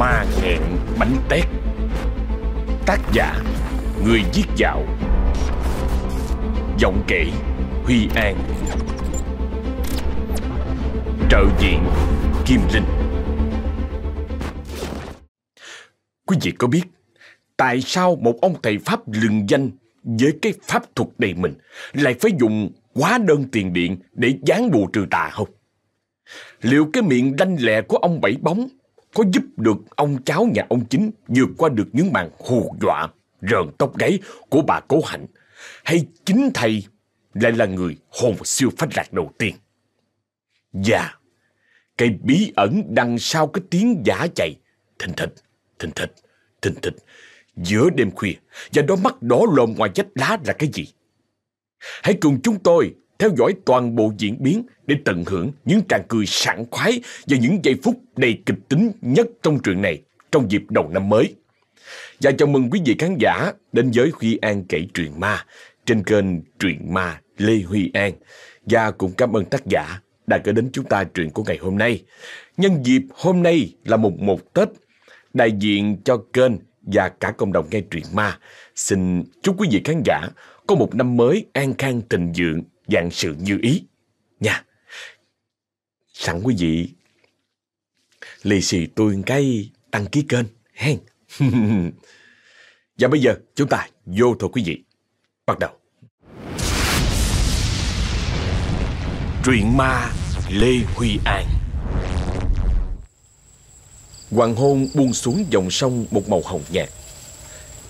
Ma nghẹn bánh tét. Tác giả, Người viết dạo. Giọng kể, Huy An. Trợ diện, Kim Linh. Quý vị có biết Tại sao một ông thầy Pháp lừng danh Với cái pháp thuật đầy mình Lại phải dùng quá đơn tiền điện Để gián bù trừ tà không? Liệu cái miệng đanh lẹ của ông Bảy Bóng có giúp được ông cháu nhà ông chính vượt qua được những màn hù dọa, rợn tóc gáy của bà Cố Hạnh? Hay chính thầy lại là người hồn siêu phách lạc đầu tiên? Dạ, cái bí ẩn đằng sau cái tiếng giả chạy, thình thịch, thình thịch, thình thịch, giữa đêm khuya, và đôi mắt đỏ lồm ngoài vách lá là cái gì? Hãy cùng chúng tôi theo dõi toàn bộ diễn biến để tận hưởng những tràng cười sảng khoái và những giây phút đầy kịch tính nhất trong truyện này trong dịp đầu năm mới. Và chào mừng quý vị khán giả đến với Huy An kể truyện ma trên kênh Truyện Ma Lê Huy An. Và cũng cảm ơn tác giả đã gửi đến chúng ta truyện của ngày hôm nay. Nhân dịp hôm nay là mùng một Tết, đại diện cho kênh và cả cộng đồng nghe truyện ma. Xin chúc quý vị khán giả có một năm mới an khang thịnh vượng dạng sự như ý. Nha. Sẵn quý vị, lì xì tôi cái đăng ký kênh hen. Và bây giờ chúng ta vô thôi quý vị. Bắt đầu. Truyện ma Lê Huy An Hoàng hôn buông xuống dòng sông một màu hồng nhạt.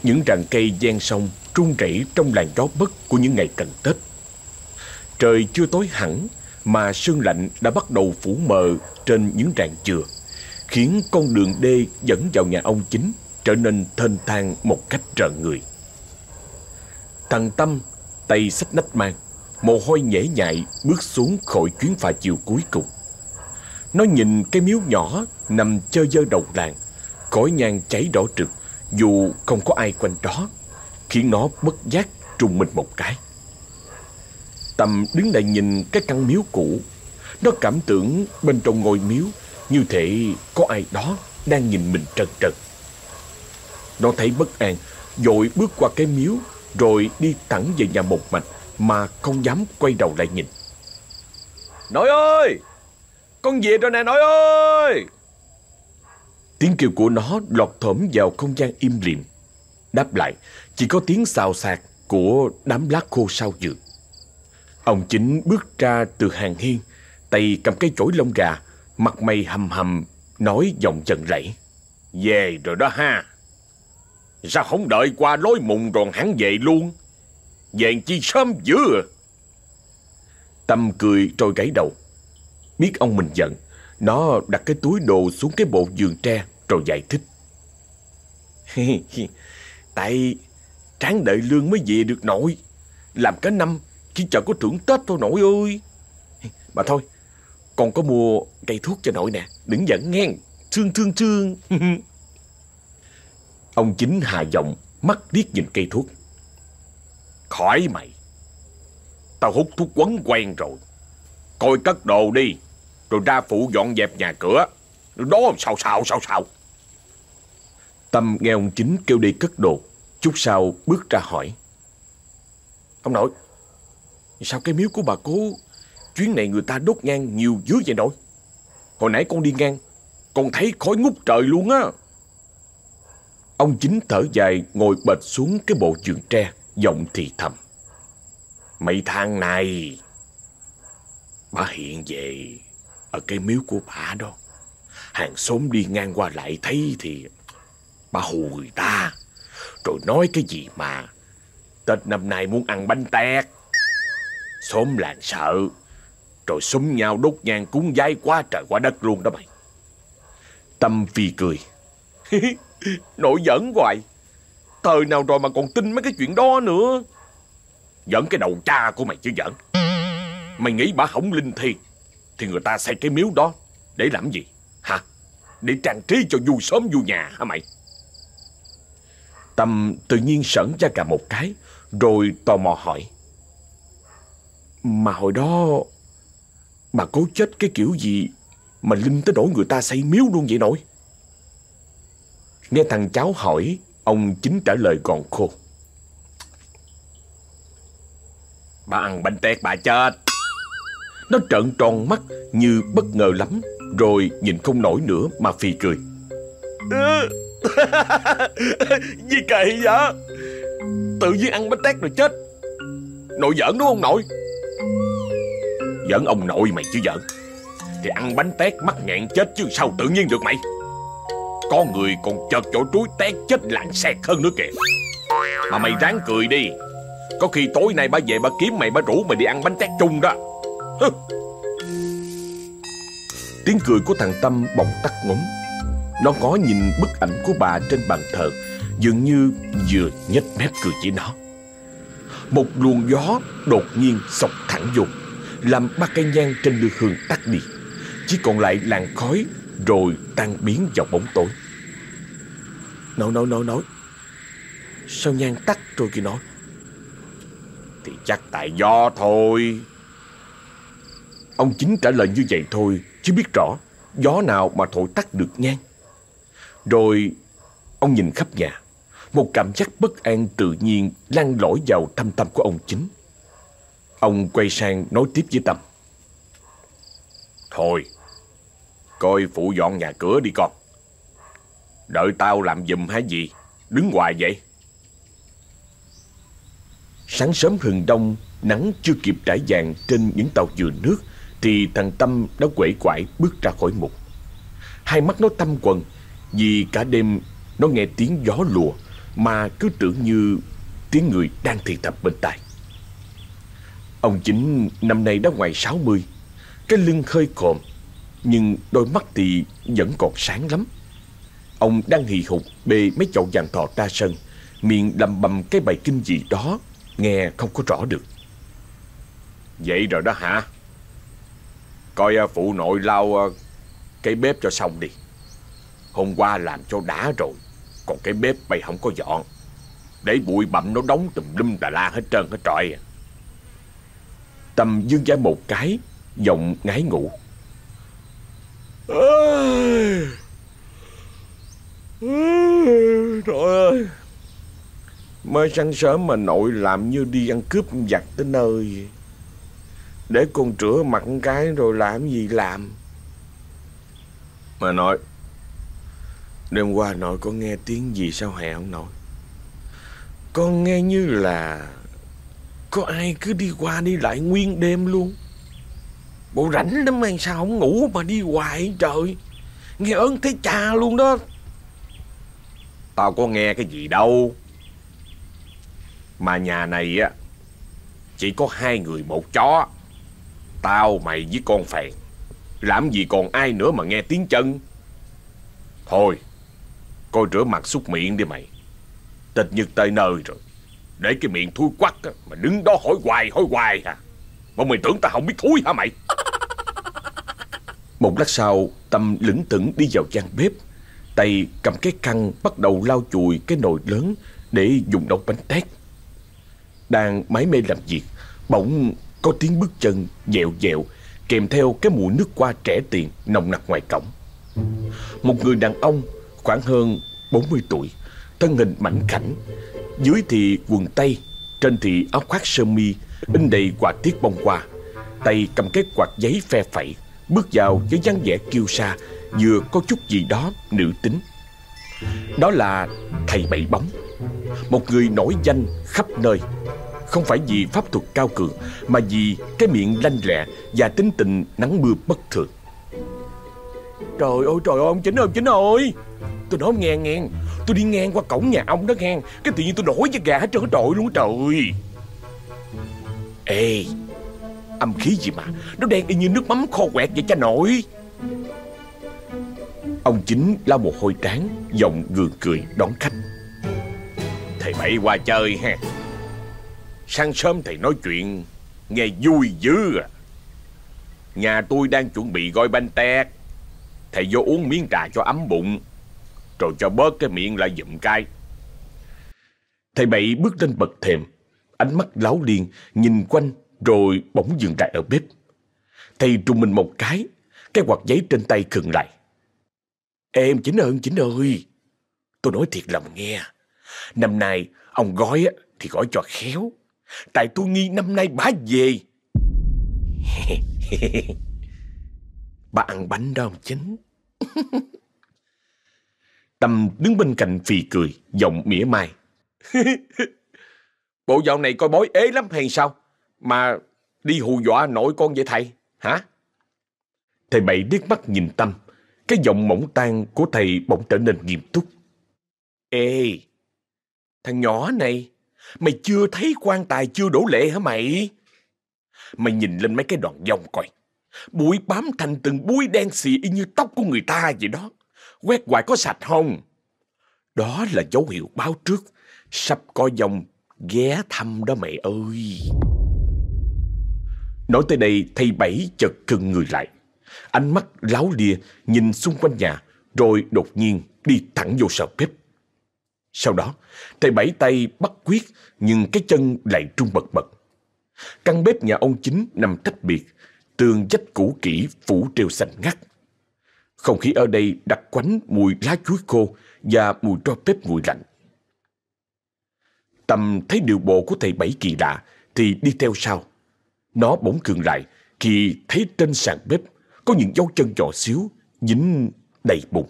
Những rặng cây gian sông rung rẩy trong làn gió bất của những ngày cận Tết. Trời chưa tối hẳn mà sương lạnh đã bắt đầu phủ mờ trên những rạn dừa, khiến con đường đê dẫn vào nhà ông chính trở nên thênh thang một cách rợn người. Thằng Tâm, tay xách nách mang, mồ hôi nhễ nhại bước xuống khỏi chuyến phà chiều cuối cùng. Nó nhìn cái miếu nhỏ nằm chơi dơ đầu làng, cõi nhang cháy đỏ trực, dù không có ai quanh đó, khiến nó bất giác trùng mình một cái. Tâm đứng lại nhìn cái căn miếu cũ. Nó cảm tưởng bên trong ngôi miếu Như thể có ai đó đang nhìn mình trần trần Nó thấy bất an Rồi bước qua cái miếu Rồi đi thẳng về nhà một mạch Mà không dám quay đầu lại nhìn. Nội ơi! Con về rồi nè nội ơi! Tiếng kêu của nó lọt thởm vào không gian im lìm. Đáp lại Chỉ có tiếng xào xạc Của đám lá khô sau giường Ông chính bước ra từ hàng hiên, tay cầm cái chổi lông gà, mặt mày hầm hầm, nói giọng giận lẫy. Về rồi đó ha. Sao không đợi qua lối mùng rồi hắn về luôn? Về chi sớm dữ à? Tâm cười trôi gáy đầu. Biết ông mình giận, nó đặt cái túi đồ xuống cái bộ giường tre rồi giải thích. Tại tráng đợi lương mới về được nội. Làm cả năm chỉ chờ có thưởng Tết thôi nội ơi. Mà thôi Con có mua cây thuốc cho nội nè. Đừng giận nghe. Thương thương thương. Ông chính hà giọng, Mắt liếc nhìn cây thuốc. Khỏi mày. Tao hút thuốc quấn quen rồi. Coi cất đồ đi. Rồi ra phụ dọn dẹp nhà cửa. Đó sao sao sao sao Tâm nghe ông chính kêu đi cất đồ. Chút sau bước ra hỏi. Ông nội Sao cái miếu của bà cố? Chuyến này người ta đốt nhang nhiều dữ vậy nội Hồi nãy con đi ngang, Con thấy khói ngút trời luôn á. Ông chính thở dài, ngồi bệt xuống cái bộ giường tre, Giọng thì thầm. Mấy tháng này Bà hiện về Ở cái miếu của bà đó. Hàng xóm đi ngang qua lại thấy thì Bà hù người ta. Rồi nói cái gì mà Tết năm nay muốn ăn bánh tét. Xóm làng sợ. Rồi súng nhau đốt nhang cúng giái quá trời quá đất luôn đó mày. Tâm Phi cười. cười Nội giỡn hoài. Thời nào rồi mà còn tin mấy cái chuyện đó nữa? Giỡn cái đầu cha của mày chứ giỡn. Mày nghĩ bà hỏng linh thiền Thì người ta xây cái miếu đó Để làm gì? Hả? Để trang trí cho vui xóm vui nhà hả mày? Tâm tự nhiên sẵn ra cả một cái, Rồi tò mò hỏi mà hồi đó Bà cố chết cái kiểu gì Mà Linh tới đổi người ta xây miếu luôn vậy nổi Nghe thằng cháu hỏi, ông chính trả lời gọn khô. Bà ăn bánh tét bà chết. Nó trợn tròn mắt như bất ngờ lắm, rồi nhìn không nổi nữa mà phì cười. Gì kỳ vậy? Tự nhiên ăn bánh tét rồi chết. Nội giỡn đúng không nội? Giỡn ông nội mày chứ giỡn. Thì ăn bánh tét mắc nghẹn chết chứ sao tự nhiên được mày? Có người còn chợt chỗ túi tét chết lạng xẹt hơn nữa kìa. Mà mày ráng cười đi. Có khi tối nay ba về ba kiếm mày ba rủ mày đi ăn bánh tét chung đó. Tiếng cười của thằng Tâm bỗng tắt ngấm Nó có nhìn bức ảnh của bà trên bàn thờ, Dường như vừa nhếch mép cười với nó. Một luồng gió đột nhiên sọc thẳng dùng làm ba cây nhang trên lư hương tắt đi. Chỉ còn lại làn khói Rồi tan biến vào bóng tối. Nói nói nói nói. Sao nhang tắt rồi kìa nói Thì chắc tại do thôi. Ông chính trả lời như vậy thôi Chứ biết rõ Gió nào mà thổi tắt được nhang. Rồi Ông nhìn khắp nhà Một cảm giác bất an tự nhiên Lan lỏi vào thâm tâm của ông chính Ông quay sang nói tiếp với Tâm. Thôi, Coi phụ dọn nhà cửa đi con. Đợi tao làm giùm hả gì, Đứng hoài vậy. Sáng sớm hừng đông, Nắng chưa kịp trải vàng trên những tàu dừa nước, Thì thằng Tâm đã quể quải bước ra khỏi mục. Hai mắt nó tâm quần, Vì cả đêm nó nghe tiếng gió lùa, Mà cứ tưởng như tiếng người đang thì thầm bên tai. Ông chính năm nay đã ngoài 60 Cái lưng hơi còm nhưng đôi mắt thì vẫn còn sáng lắm. Ông đang hì hục bê mấy chậu vàng thọ ra sân, Miệng lầm bầm cái bài kinh gì đó, Nghe không có rõ được. Vậy rồi đó hả? Coi à, phụ nội lau à, cái bếp cho xong đi. Hôm qua làm cho đã rồi, Còn cái bếp mày không có dọn. Để bụi bặm nó đóng tùm lum tà la hết trơn hết trọi à. Tâm dương ra một cái, Giọng ngái ngủ. Trời ơi. Mới sáng sớm mà nội làm như đi ăn cướp giặt tới nơi. Để con rửa mặt cái rồi làm gì làm? Mà nội, Đêm qua nội có nghe tiếng gì sao hè không nội? Con nghe như là có ai cứ đi qua đi lại nguyên đêm luôn? Bộ rảnh lắm mà sao không ngủ mà đi hoài trời. Nghe ơn thấy cha luôn đó. Tao có nghe cái gì đâu. Mà nhà này á, Chỉ có hai người một chó. Tao, mày với con phèn. Làm gì còn ai nữa mà nghe tiếng chân? Thôi, Coi rửa mặt xúc miệng đi mày. Tịch nhật tới nơi rồi. Để cái miệng thui quắc á, Mà đứng đó hỏi hoài hỏi hoài hả Mà mày tưởng tao không biết thui hả mày? Một lát sau Tâm lững tững đi vào gian bếp. Tay cầm cái khăn bắt đầu lau chùi cái nồi lớn Để dùng nấu bánh tét. Đang máy mê làm việc Bỗng có tiếng bước chân dẹo dẹo Kèm theo cái mùi nước qua trẻ tiền nồng nặc ngoài cổng. Một người đàn ông khoảng hơn 40 tuổi Thân hình mảnh khảnh dưới thì quần tây Trên thì áo khoác sơ mi, In đầy quạt tiết bông hoa. Tay cầm cái quạt giấy phe phẩy, Bước vào với dáng vẻ kiêu sa, Vừa có chút gì đó nữ tính. Đó là thầy Bảy Bóng. Một người nổi danh khắp nơi. Không phải vì pháp thuật cao cường, Mà vì cái miệng lanh lẹ Và tính tình nắng mưa bất thường. Trời ơi trời ơi, ông Chính ơi, ông Chính ơi! Tôi nói ông nghe nghe. Tôi đi ngang qua cổng nhà ông đó ngang Cái tự nhiên tôi nổi với gà hết trơn trội luôn trời Ê, Âm khí gì mà? Nó đen y như nước mắm kho quẹt vậy cha nội. Ông chính lau một hôi trán, Giọng gượng cười đón khách. Thầy bậy qua chơi ha. Sáng sớm thầy nói chuyện, Nghe vui dữ à. Nhà tôi đang chuẩn bị gói bánh tét. Thầy vô uống miếng trà cho ấm bụng. Rồi cho bớt cái miệng lại dụm cay Thầy bậy bước lên bậc thềm Ánh mắt láo liên Nhìn quanh rồi bỗng dừng lại ở bếp Thầy trùng mình một cái Cái quạt giấy trên tay khừng lại Em Chính ơn Chính ơi, Tôi nói thiệt lòng nghe. Năm nay ông gói thì gói cho khéo. Tại tôi nghi năm nay bá về. bà ăn bánh đó ông chính. Tâm đứng bên cạnh phì cười, giọng mỉa mai. Bộ dạo này coi bói ế lắm hay sao? Mà đi hù dọa nội con vậy thầy, hả? Thầy Bảy liếc mắt nhìn Tâm, cái giọng mỏng tan của thầy bỗng trở nên nghiêm túc. Ê, thằng nhỏ này, mày chưa thấy quan tài chưa đổ lệ hả mày? Mày nhìn lên mấy cái đoạn dòng coi. Bụi bám thành từng bụi đen xì y như tóc của người ta vậy đó. Quét hoài có sạch không? Đó là dấu hiệu báo trước. Sắp có dòng ghé thăm đó mẹ ơi. Nói tới đây, thầy Bảy chợt cưng người lại. Ánh mắt láo lia nhìn xung quanh nhà, rồi đột nhiên đi thẳng vô sợ bếp. Sau đó, thầy Bảy tay bắt quyết, nhưng cái chân lại trung bật bật. Căn bếp nhà ông chính nằm tách biệt, tường dách cũ kỹ phủ treo xanh ngắt. Không khí ở đây đặc quánh mùi lá chuối khô và mùi tro bếp nguội lạnh. Tâm thấy điều bộ của thầy Bảy kỳ lạ thì đi theo sau. Nó bỗng cường lại khi thấy trên sàn bếp có những dấu chân nhỏ xíu dính đầy bùn.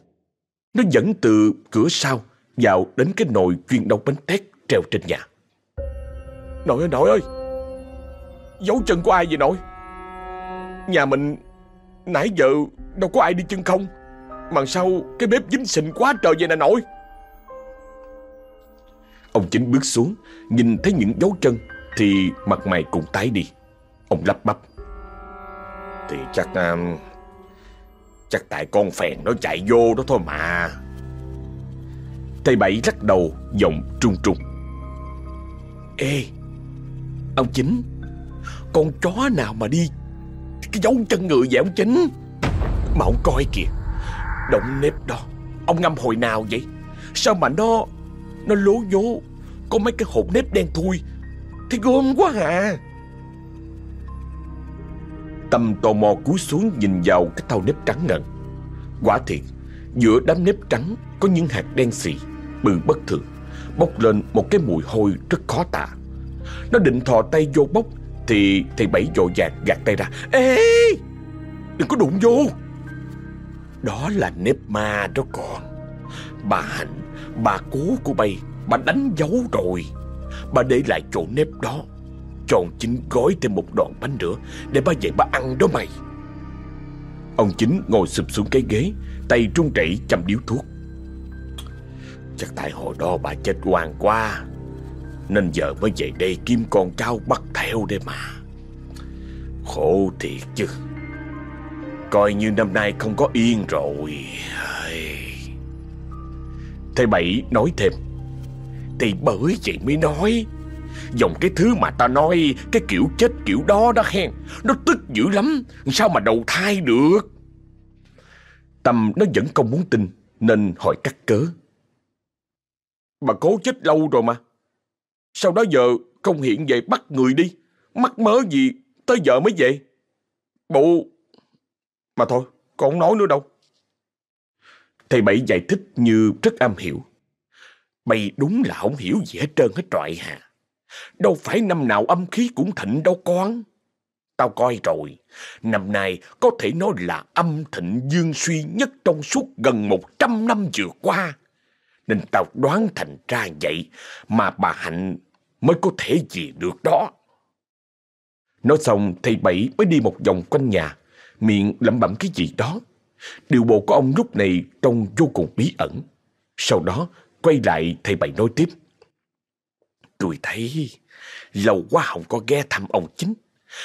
Nó dẫn từ cửa sau vào đến cái nồi chuyên nấu bánh tét treo trên nhà. Nội ơi, nội ơi! Dấu chân của ai vậy nội? Nhà mình nãy giờ đâu có ai đi chân không. Mà sao cái bếp dính xình quá trời vậy nè nội? Ông chính bước xuống, nhìn thấy những dấu chân thì mặt mày cũng tái đi. Ông lắp bắp. Thì chắc... Um, chắc tại con phèn nó chạy vô đó thôi mà. Thầy Bảy lắc đầu, giọng trung trung. Ê, ông chính, con chó nào mà đi cái dấu chân người vậy ông chính? Mà ông coi kìa, động nếp đó, ông ngâm hồi nào vậy? Sao mà nó, nó lố nhố, có mấy cái hộp nếp đen thui, thì gom quá à. Tâm tò mò cúi xuống nhìn vào cái thau nếp trắng ngần. Quả thiệt, giữa đám nếp trắng có những hạt đen xì, bự bất thường, bốc lên một cái mùi hôi rất khó tả. Nó định thò tay vô bốc thì thầy Bảy vội vàng gạt tay ra. Ê, đừng có đụng vô. Đó là nếp ma đó con. Bà Hạnh, bà cố của bay, bà đánh dấu rồi. Bà để lại chỗ nếp đó tròn chính gói thêm một đoạn bánh nữa Để ba dậy ba ăn đó mày Ông chính ngồi sụp xuống cái ghế Tay trung rẩy chầm điếu thuốc Chắc tại hồi đó bà chết oan quá nên giờ mới về đây kiếm con trao bắt theo đây mà. Khổ thiệt chứ. Coi như năm nay không có yên rồi. Thầy Bảy nói thêm. Thì bởi vậy mới nói. Dòng cái thứ mà ta nói Cái kiểu chết kiểu đó đó hen, Nó tức dữ lắm. Sao mà đầu thai được? Tâm nó vẫn không muốn tin Nên hỏi cắt cớ. Bà cố chết lâu rồi mà. Sau đó giờ không hiện về bắt người đi. Mắc mớ gì Tới giờ mới về. Bộ Mà thôi con không nói nữa đâu. Thầy Bảy giải thích như rất am hiểu. Bày đúng là không hiểu gì hết trơn hết trọi hà. Đâu phải năm nào âm khí cũng thịnh đâu con. Tao coi rồi, năm nay có thể nói là âm thịnh dương suy nhất trong suốt gần một trăm năm vừa qua. Nên tao đoán thành ra vậy mà bà Hạnh mới có thể gì được đó. Nói xong thầy Bảy mới đi một vòng quanh nhà, miệng lẩm bẩm cái gì đó. Điều bộ của ông lúc này trông vô cùng bí ẩn. Sau đó quay lại thầy Bảy nói tiếp. Tôi thấy lâu quá không có ghé thăm ông chính.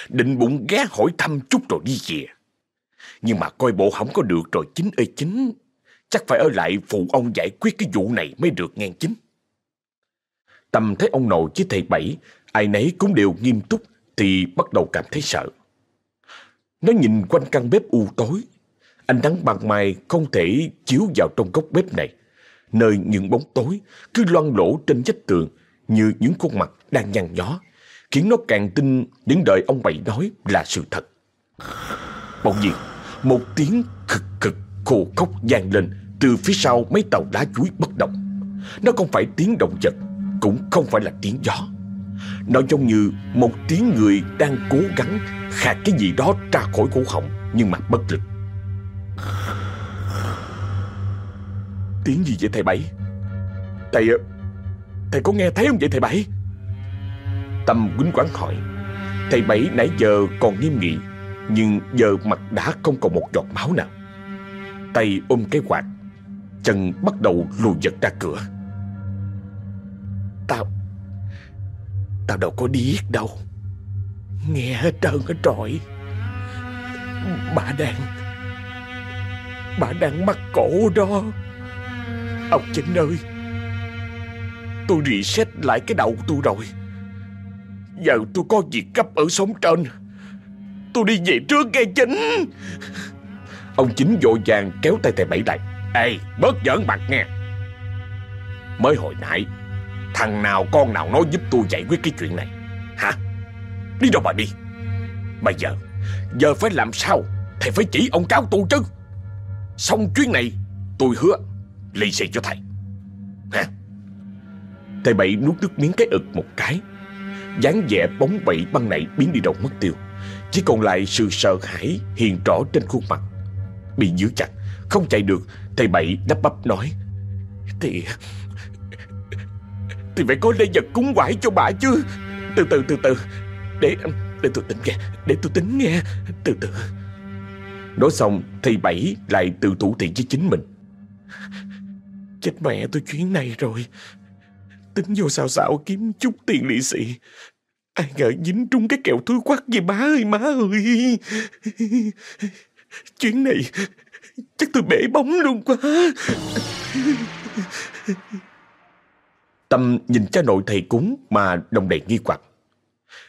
Định bụng ghé hỏi thăm chút rồi đi về. Nhưng mà coi bộ không có được rồi chính ơi chính. Chắc phải ở lại phụ ông giải quyết cái vụ này mới được ngang chính. Tâm thấy ông nội với thầy Bảy, ai nấy cũng đều nghiêm túc thì bắt đầu cảm thấy sợ. Nó nhìn quanh căn bếp u tối. Ánh nắng bằng mai không thể chiếu vào trong góc bếp này. Nơi những bóng tối cứ loang lỗ trên vách tường như những khuôn mặt đang nhăn nhó, khiến nó càng tin những lời ông Bảy nói là sự thật. Bỗng nhiên, một tiếng cực cực khô khốc vang lên từ phía sau mấy tàu đá chuối bất động. Nó không phải tiếng động vật, Cũng không phải là tiếng gió. Nó giống như một tiếng người đang cố gắng Khạc cái gì đó ra khỏi cổ họng Nhưng mà bất lực. Tiếng gì vậy thầy Bảy? Thầy ờ, Thầy có nghe thấy không vậy thầy Bảy? Tâm quýnh quán hỏi. Thầy Bảy nãy giờ còn nghiêm nghị, Nhưng giờ mặt đã không còn một giọt máu nào. Tay ôm cái quạt. Chân bắt đầu lùi giật ra cửa. Tao Tao đâu có điếc đâu. Nghe hết trơn hết trọi. Bà đang Bà đang mắc cổ đó. Ông Chính ơi, Tôi reset lại cái đầu tôi rồi. Giờ tôi có việc cấp ở sống trên. Tôi đi về trước nghe Chính Ông Chính vội vàng kéo tay thầy Bảy lại. Ê, bớt giỡn mặt nghe. Mới hồi nãy, Thằng nào con nào nói giúp tôi giải quyết cái chuyện này? Hả? Đi đâu mà đi? Bây giờ Giờ phải làm sao Thầy phải chỉ ông cáo tôi chứ? Xong chuyến này, Tôi hứa Lì xì cho thầy. Hả? Thầy Bảy nuốt nước miếng cái ực một cái. dáng vẻ bóng bẩy băng này biến đi đâu mất tiêu. Chỉ còn lại sự sợ hãi hiện rõ trên khuôn mặt. Bị giữ chặt. Không chạy được, Thầy Bảy đắp bắp nói. Thì Thì phải có lễ vật cúng quải cho bà chứ. Từ từ từ từ. Để để tôi tính nghe, Để tôi tính nghe. Từ từ. Nói xong, thầy Bảy lại tự thủ tiền với chính mình. Chết mẹ tôi chuyến này rồi. Tính vô xào xạo kiếm chút tiền lì xì. Ai ngờ dính trúng cái kẹo túi quắc gì má ơi má ơi. Chuyến này chắc tôi bể bóng luôn quá Tâm nhìn cha nội thầy cúng mà đồng đầy nghi hoặc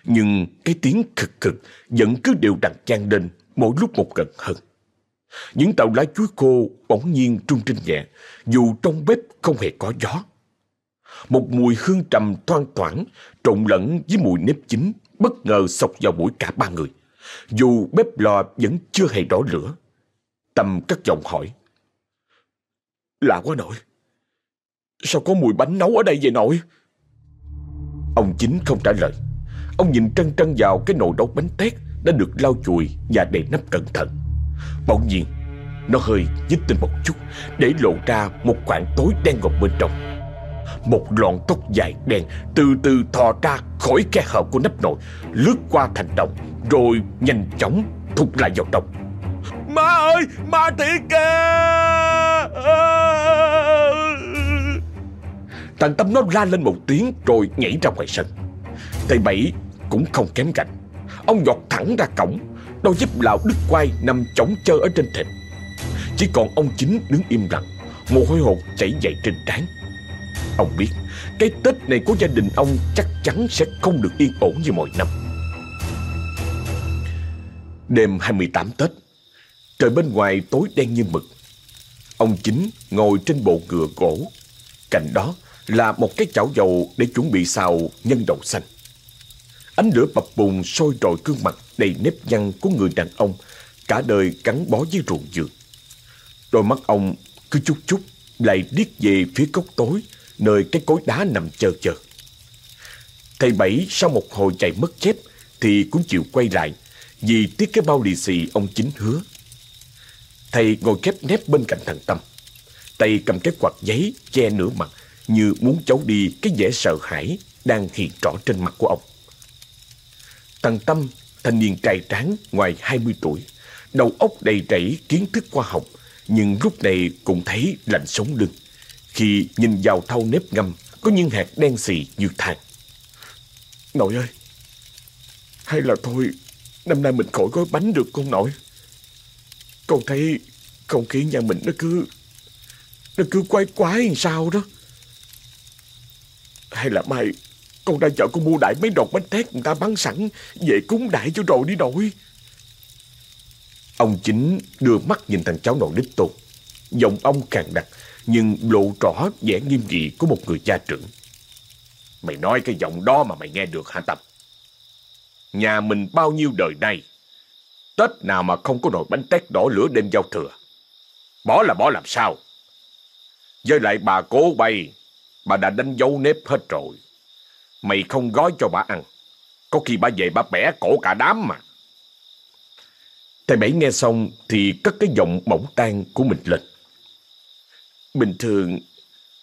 Nhưng cái tiếng cực cực vẫn cứ đều đặn chan lên mỗi lúc một gần hơn những tàu lá chuối khô bỗng nhiên trung trinh nhẹ, dù trong bếp không hề có gió. Một mùi hương trầm thoang thoảng, trộn lẫn với mùi nếp chín, bất ngờ sộc vào mũi cả ba người. Dù bếp lò vẫn chưa hề đỏ lửa. Tâm cất giọng hỏi. Lạ quá nội. Sao có mùi bánh nấu ở đây vậy nội? Ông chính không trả lời. Ông nhìn trân trân vào cái nồi đốt bánh tét đã được lau chùi và đầy nắp cẩn thận. Bỗng nhiên, Nó hơi nhích lên một chút, Để lộ ra một khoảng tối đen ngòm bên trong một lọn tóc dài đen Từ từ thò ra khỏi khe hở của nắp nồi Lướt qua thành đồng, Rồi nhanh chóng thụt lại vào trong. Ma ơi, Ma thiệt kìa Thằng Tâm nó la lên một tiếng Rồi nhảy ra ngoài sân. Thầy Bảy cũng không kém cạnh Ông giọt thẳng ra cổng, Đôi dép lão đứt Quay nằm chống chơ ở trên thịt Chỉ còn ông chính đứng im lặng, Mồ hôi hột chảy dậy trên trán. Ông biết, Cái Tết này của gia đình ông chắc chắn sẽ không được yên ổn như mọi năm. Đêm 28 Tết, Trời bên ngoài tối đen như mực. Ông chính ngồi trên bộ cửa gỗ, Cạnh đó là một cái chảo dầu để chuẩn bị xào nhân đậu xanh. Ánh lửa bập bùng sôi trội gương mặt đầy nếp nhăn của người đàn ông, cả đời gắn bó với ruộng dược. Đôi mắt ông cứ chút chút lại điếc về phía góc tối nơi cái cối đá nằm chờ chờ. Thầy Bảy sau một hồi chạy mất chép thì cũng chịu quay lại vì tiếc cái bao lì xì ông chính hứa. Thầy ngồi khép nép bên cạnh thằng Tâm. Tay cầm cái quạt giấy che nửa mặt như muốn giấu đi cái vẻ sợ hãi đang hiện rõ trên mặt của ông. Thằng Tâm, thanh niên trai tráng ngoài 20 tuổi, đầu óc đầy rẫy kiến thức khoa học, nhưng lúc này cũng thấy lạnh sống lưng. Khi nhìn vào thau nếp ngâm, có những hạt đen xì như than. Nội ơi, hay là thôi, năm nay mình khỏi gói bánh được không nội? Con thấy không khí nhà mình nó cứ, nó cứ quái quái làm sao đó. Hay là mai con ra chợ con mua đại mấy đọt bánh tét người ta bán sẵn Về cúng đại cho rồi đi nội Ông chính đưa mắt nhìn thằng cháu nội đích tôn Giọng ông càng đặc nhưng lộ rõ vẻ nghiêm nghị của một người cha trưởng Mày nói cái giọng đó mà mày nghe được hả Tập Nhà mình bao nhiêu đời nay, Tết nào mà không có nồi bánh tét đỏ lửa đêm giao thừa Bỏ là bỏ làm sao Với lại bà cố bay, Bà đã đánh dấu nếp hết rồi. Mày không gói cho bà ăn. Có khi bà về bà bẻ cổ cả đám mà. Thầy Bảy nghe xong thì cất cái giọng bỗng tan của mình lên. Bình thường,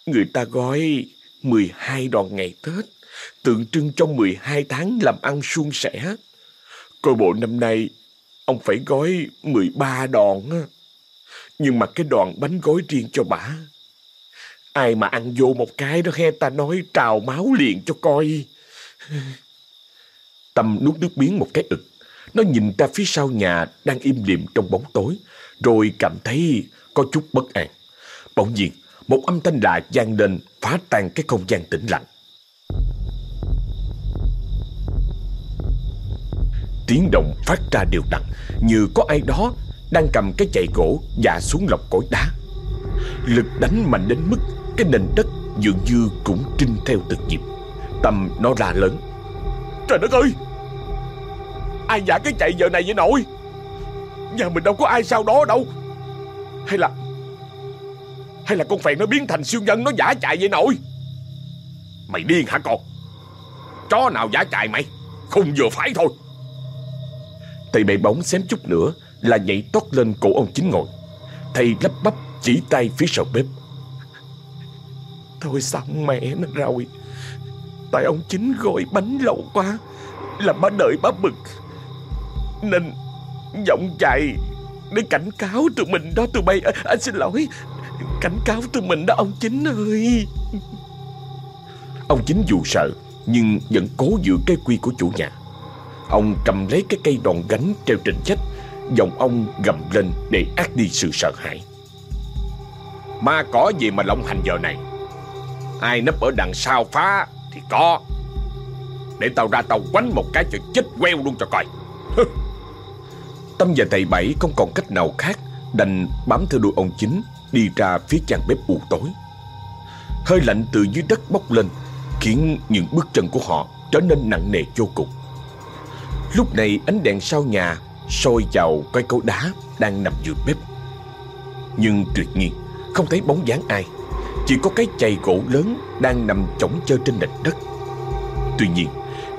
người ta gói 12 đòn ngày Tết, tượng trưng trong 12 tháng làm ăn suôn sẻ. Coi bộ năm nay, ông phải gói 13 đòn á. Nhưng mà cái đòn bánh gói riêng cho bà. Ai mà ăn vô một cái đó he ta nói trào máu liền cho coi. Tâm nuốt nước miếng một cái ực. Nó nhìn ra phía sau nhà đang im lìm trong bóng tối, rồi cảm thấy có chút bất an. Bỗng nhiên, một âm thanh lạ vang lên phá tan cái không gian tĩnh lặng. Tiếng động phát ra đều đặn như có ai đó đang cầm cái chạy gỗ và xuống lọc cối đá. Lực đánh mạnh đến mức cái nền đất dường như cũng trinh theo từng nhịp. Tâm nó la lớn. Trời đất ơi! Ai giả cái chạy giờ này vậy nội Nhà mình đâu có ai sau đó đâu Hay là hay là con phèn nó biến thành siêu nhân Nó giả chạy vậy nội? Mày điên hả con? Chó nào giả chạy mày? Không vừa phải thôi. Thầy bệ bóng xém chút nữa Là nhảy tót lên cổ ông chính ngồi. Thầy lắp bắp chỉ tay phía sau bếp. Thôi xong mẹ nó rồi. Tại ông chính gọi bánh lâu quá Làm bà đợi bá bực. Nên giọng chạy để cảnh cáo tụi mình đó tụi bay. À, Anh xin lỗi cảnh cáo tụi mình đó, ông chính ơi. Ông chính dù sợ, nhưng vẫn cố giữ cái quy của chủ nhà. Ông cầm lấy cái cây đòn gánh treo trên chết, giọng ông gầm lên để át đi sự sợ hãi. Ma có gì mà lộng hành giờ này? Ai nấp ở đằng sau phá thì có. Để tao ra tao quánh một cái cho chết queo luôn cho coi. Tâm và thầy Bảy không còn cách nào khác Đành bám theo đuôi ông chính. Đi ra phía gian bếp u tối. Hơi lạnh từ dưới đất bốc lên, Khiến những bước chân của họ Trở nên nặng nề vô cùng. Lúc này, ánh đèn sau nhà soi vào cái cấu đá đang nằm giữa bếp. Nhưng tuyệt nhiên, Không thấy bóng dáng ai. Chỉ có cái chày gỗ lớn Đang nằm chỏng chơ trên nền đất. Tuy nhiên,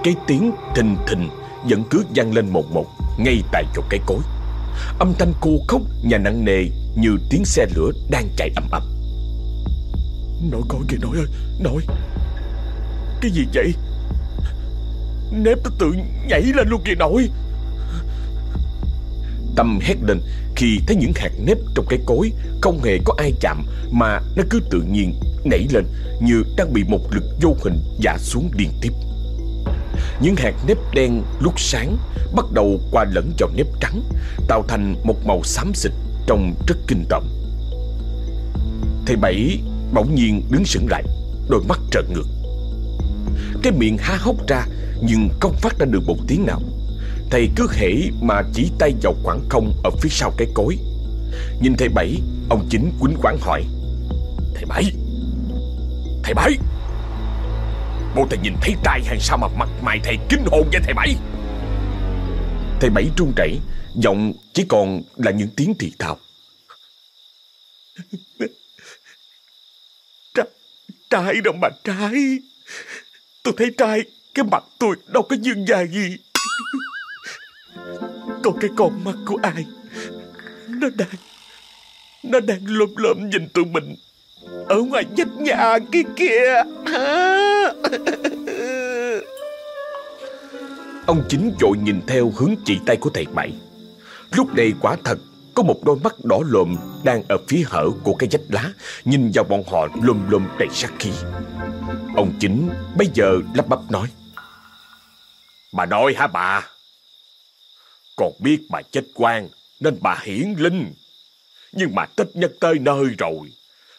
Cái tiếng thình thình Vẫn cứ vang lên một một ngay tại chỗ cái cối. Âm thanh cô khóc nhà nặng nề như tiếng xe lửa đang chạy ầm ầm. Nội coi kìa nội ơi, nội. Cái gì vậy? Nếp nó tự nhảy lên luôn kìa nội. Tâm hét lên khi thấy những hạt nếp trong cái cối không hề có ai chạm mà nó cứ tự nhiên nảy lên như đang bị một lực vô hình giả xuống liên tiếp. Những hạt nếp đen lúc sáng bắt đầu qua lẫn vào nếp trắng, tạo thành một màu xám xịt trông rất kinh tởm. Thầy Bảy bỗng nhiên đứng sững lại, đôi mắt trợn ngược. Cái miệng há hốc ra nhưng không phát ra được một tiếng nào. Thầy cứ hễ mà chỉ tay vào khoảng không ở phía sau cái cối. Nhìn thầy Bảy, ông chính quýnh quán hỏi. Thầy Bảy! Thầy Bảy! Bộ thầy nhìn thấy tai hay sao mà mặt mày thầy kinh hồn vậy thầy Bảy Thầy Bảy trung chảy Giọng chỉ còn là những tiếng thì thào. Trai, trai đâu mà trai? Tôi thấy trai Cái mặt tôi đâu có dương dài gì. Còn cái con mắt của ai? Nó đang Nó đang lồm lồm nhìn tụi mình. Ở ngoài vách nhà kia. Kìa Ông chính vội nhìn theo hướng chỉ tay của thầy Bảy Lúc này quả thật Có một đôi mắt đỏ lồm Đang ở phía hở của cái vách lá Nhìn vào bọn họ lùm lùm đầy sát khí. Ông chính bây giờ lắp bắp nói Bà nói hả bà? Còn biết bà chết quan Nên bà hiển linh. Nhưng mà tích nhất tới nơi rồi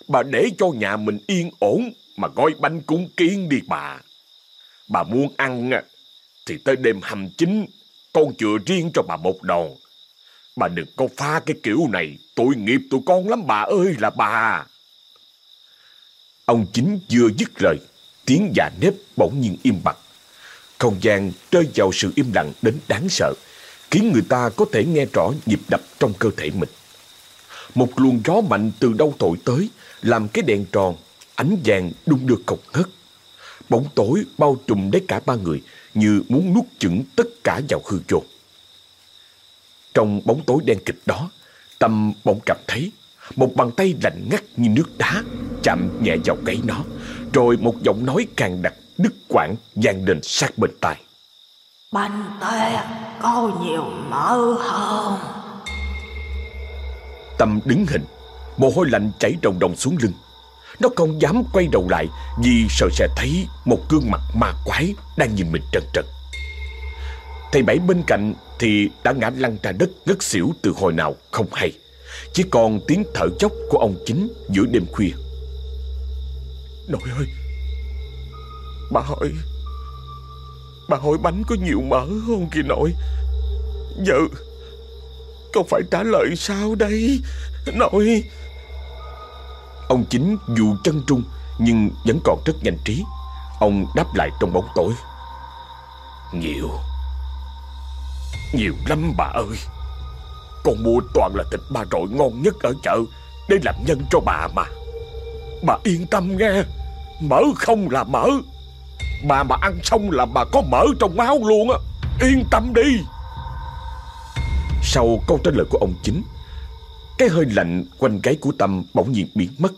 Bà để cho nhà mình yên ổn Mà gói bánh cúng kiến đi bà. Bà muốn ăn thì tới đêm hầm chính, con chừa riêng cho bà một đòn. Bà đừng có pha cái kiểu này, tội nghiệp tụi con lắm bà ơi là bà. Ông chính vừa dứt lời, tiếng già nếp bỗng nhiên im bặt. Không gian rơi vào sự im lặng đến đáng sợ, khiến người ta có thể nghe rõ nhịp đập trong cơ thể mình. Một luồng gió mạnh từ đâu thổi tới, làm cái đèn tròn Ánh vàng đung đưa cộc ngất. Bóng tối bao trùm lấy cả ba người như muốn nuốt chửng tất cả vào hư vô. Trong bóng tối đen kịch đó, Tâm bỗng cảm thấy một bàn tay lạnh ngắt như nước đá chạm nhẹ vào gáy nó, rồi một giọng nói càng đặc đứt quãng vang lên sát bên tai. Bánh tét có nhiều mỡ không? Tâm đứng hình, mồ hôi lạnh chảy ròng ròng xuống lưng. Nó không dám quay đầu lại vì sợ sẽ thấy một gương mặt ma quái đang nhìn mình trần trần. Thầy Bảy bên cạnh thì đã ngã lăn ra đất ngất xỉu từ hồi nào không hay. Chỉ còn tiếng thở chốc của ông chính giữa đêm khuya. Nội ơi, bà hỏi, bà hỏi bánh có nhiều mỡ không kìa nội? Giờ, con phải trả lời sao đây, nội? Ông chính dù chân trung nhưng vẫn còn rất nhanh trí. Ông đáp lại trong bóng tối. Nhiều nhiều lắm bà ơi. Con mua toàn là thịt ba rọi ngon nhất ở chợ. Để làm nhân cho bà mà. Bà yên tâm nghe. Mỡ không là mỡ. Bà mà ăn xong là bà có mỡ trong máu luôn á. Yên tâm đi. Sau câu trả lời của ông chính, Cái hơi lạnh quanh gáy của Tâm bỗng nhiên biến mất.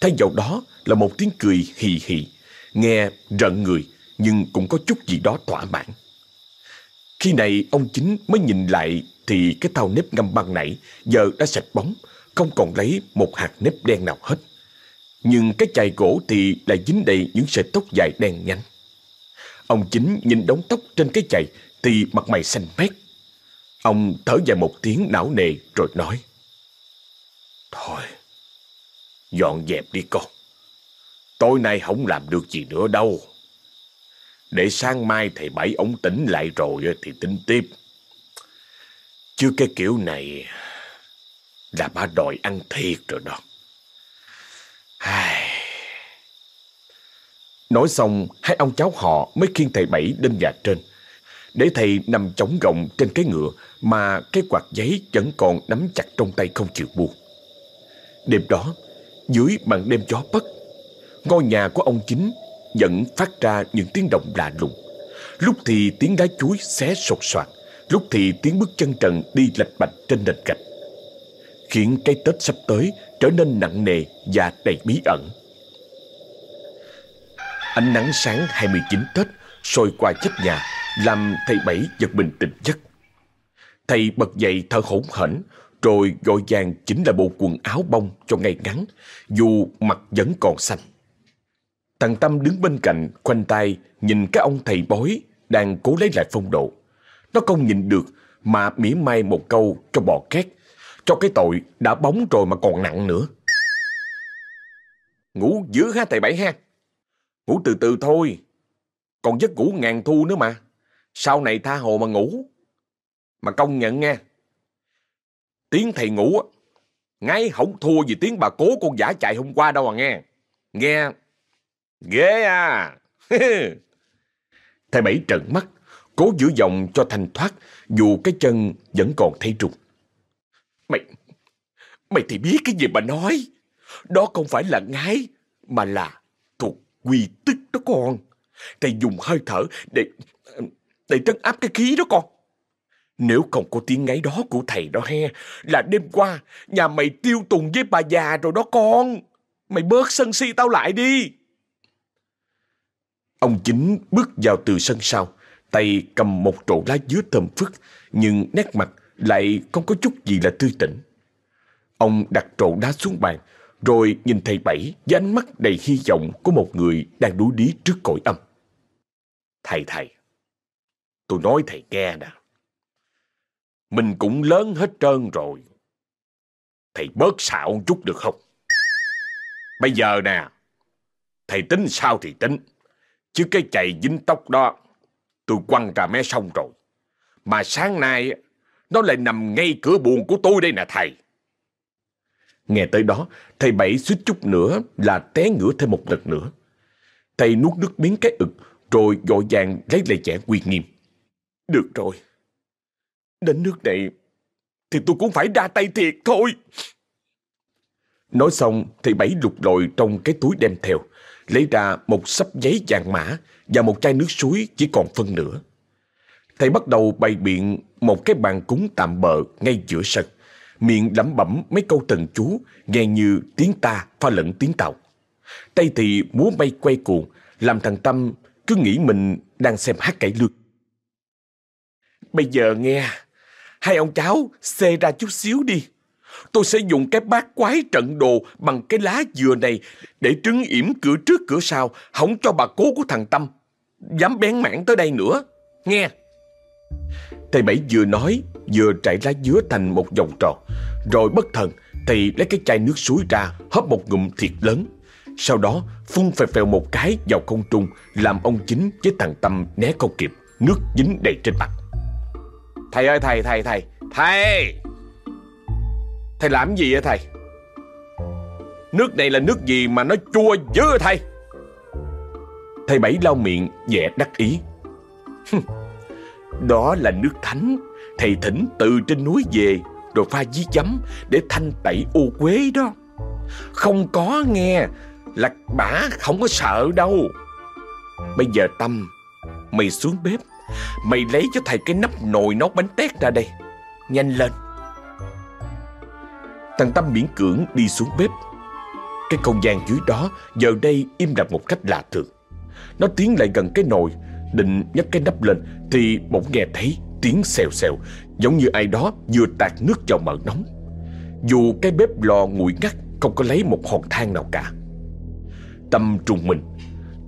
Thay vào đó là một tiếng cười hì hì, Nghe rợn người Nhưng cũng có chút gì đó thỏa mãn. Khi này ông chính mới nhìn lại Thì cái thau nếp ngâm băng nãy Giờ đã sạch bóng, Không còn lấy một hạt nếp đen nào hết. Nhưng cái chài gỗ thì lại dính đầy những sợi tóc dài đen nhánh. Ông chính nhìn đống tóc trên cái chày Thì mặt mày xanh mét. Ông thở dài một tiếng não nề rồi nói, Thôi, Dọn dẹp đi con. Tối nay không làm được gì nữa đâu. Để sáng mai thầy Bảy ông tỉnh lại rồi thì tính tiếp. Chứ cái kiểu này Là bà đòi ăn thiệt rồi đó. Ai... Nói xong, Hai ông cháu họ mới khiêng thầy Bảy lên nhà trên. Để thầy nằm chống gọng trên cái ngựa Mà cái quạt giấy vẫn còn nắm chặt trong tay không chịu buông. Đêm đó, dưới màn đêm gió bất, Ngôi nhà của ông chính vẫn phát ra những tiếng động lạ lùng. Lúc thì tiếng đá chuối xé sột soạt Lúc thì tiếng bước chân trần đi lạch bạch trên nền gạch. Khiến cái Tết sắp tới trở nên nặng nề và đầy bí ẩn. Ánh nắng sáng 29 Tết sôi qua chất nhà Làm thầy Bảy giật mình tỉnh giấc. Thầy bật dậy thở hổn hển rồi gọi vàng chính là bộ quần áo bông cho ngay ngắn, dù mặt vẫn còn xanh. Thằng Tâm đứng bên cạnh, khoanh tay, nhìn cái ông thầy bói đang cố lấy lại phong độ. Nó không nhìn được, mà mỉa mai một câu cho bò két, cho cái tội đã bóng rồi mà còn nặng nữa. Ngủ dữ ha thầy Bảy ha. Ngủ từ từ thôi. Còn giấc ngủ ngàn thu nữa mà. Sau này tha hồ mà ngủ. Mà công nhận nha. Tiếng thầy ngủ ngay không thua gì tiếng bà cố con giả chạy hôm qua đâu à nghe. Nghe. Ghê à. thầy Bảy trợn mắt, cố giữ giọng cho thanh thoát dù cái chân vẫn còn thấy run. Mày, mày thì biết cái gì mà nói. Đó không phải là ngái, mà là thuộc quy tức đó con. Thầy dùng hơi thở để để trấn áp cái khí đó con. Nếu không có tiếng ngáy đó của thầy đó he, là đêm qua nhà mày tiêu tùng với bà già rồi đó con. Mày bớt sân si tao lại đi. Ông chính bước vào từ sân sau, tay cầm một trộn lá dứa thơm phức, nhưng nét mặt lại không có chút gì là tươi tỉnh. Ông đặt trộn đá xuống bàn, rồi nhìn thầy Bảy với ánh mắt đầy hy vọng của một người đang đuối đí trước cõi âm. Thầy thầy, tôi nói thầy nghe nè. Mình cũng lớn hết trơn rồi. Thầy bớt xạo chút được không? Bây giờ nè, thầy tính sao thì tính. Chứ cái chày dính tóc đó, tôi quăng ra mé sông rồi. Mà sáng nay, nó lại nằm ngay cửa buồn của tôi đây nè thầy. Nghe tới đó, thầy Bảy suýt chút nữa là té ngửa thêm một lần nữa. Thầy nuốt nước miếng cái ực, rồi vội vàng lấy lại trẻ uy nghiêm. Được rồi, Đến nước này thì tôi cũng phải ra tay thiệt thôi. Nói xong thầy Bảy lục lội trong cái túi đem theo, lấy ra một sấp giấy vàng mã và một chai nước suối chỉ còn phân nửa. Thầy bắt đầu bày biện một cái bàn cúng tạm bợ ngay giữa sân, miệng lẩm bẩm mấy câu thần chú nghe như tiếng ta pha lẫn tiếng tàu. Tay thì múa bay quay cuồng, làm thằng Tâm cứ nghĩ mình đang xem hát cải lương. Bây giờ nghe, hai ông cháu xê ra chút xíu đi. Tôi sẽ dùng cái bát quái trận đồ bằng cái lá dừa này để trứng yểm cửa trước cửa sau, không cho bà cố của thằng Tâm. Dám bén mảng tới đây nữa. Nghe. Thầy Bảy vừa nói, vừa trải lá dứa thành một vòng tròn. Rồi bất thần, thầy lấy cái chai nước suối ra, hấp một ngụm thiệt lớn. Sau đó, phun phèo phèo một cái vào không trung, làm ông chính với thằng Tâm né không kịp, nước dính đầy trên mặt. Thầy ơi thầy, thầy, thầy, thầy! Thầy làm gì vậy thầy? Nước này là nước gì mà nó chua dữ vậy thầy? Thầy Bảy lau miệng, vẻ đắc ý. Đó là nước thánh, thầy thỉnh từ trên núi về, rồi pha dí chấm để thanh tẩy ô quế đó. Không có nghe, là bả không có sợ đâu. Bây giờ Tâm, mày xuống bếp, mày lấy cho thầy cái nắp nồi nấu bánh tét ra đây. Nhanh lên. Thằng Tâm miễn cưỡng đi xuống bếp. Cái không gian dưới đó giờ đây im lặng một cách lạ thường. Nó tiến lại gần cái nồi, định nhấc cái nắp lên thì bỗng nghe thấy tiếng xèo xèo, giống như ai đó vừa tạt nước vào mỡ nóng. Dù cái bếp lò nguội ngắt không có lấy một hòn than nào cả. Tâm trùng mình,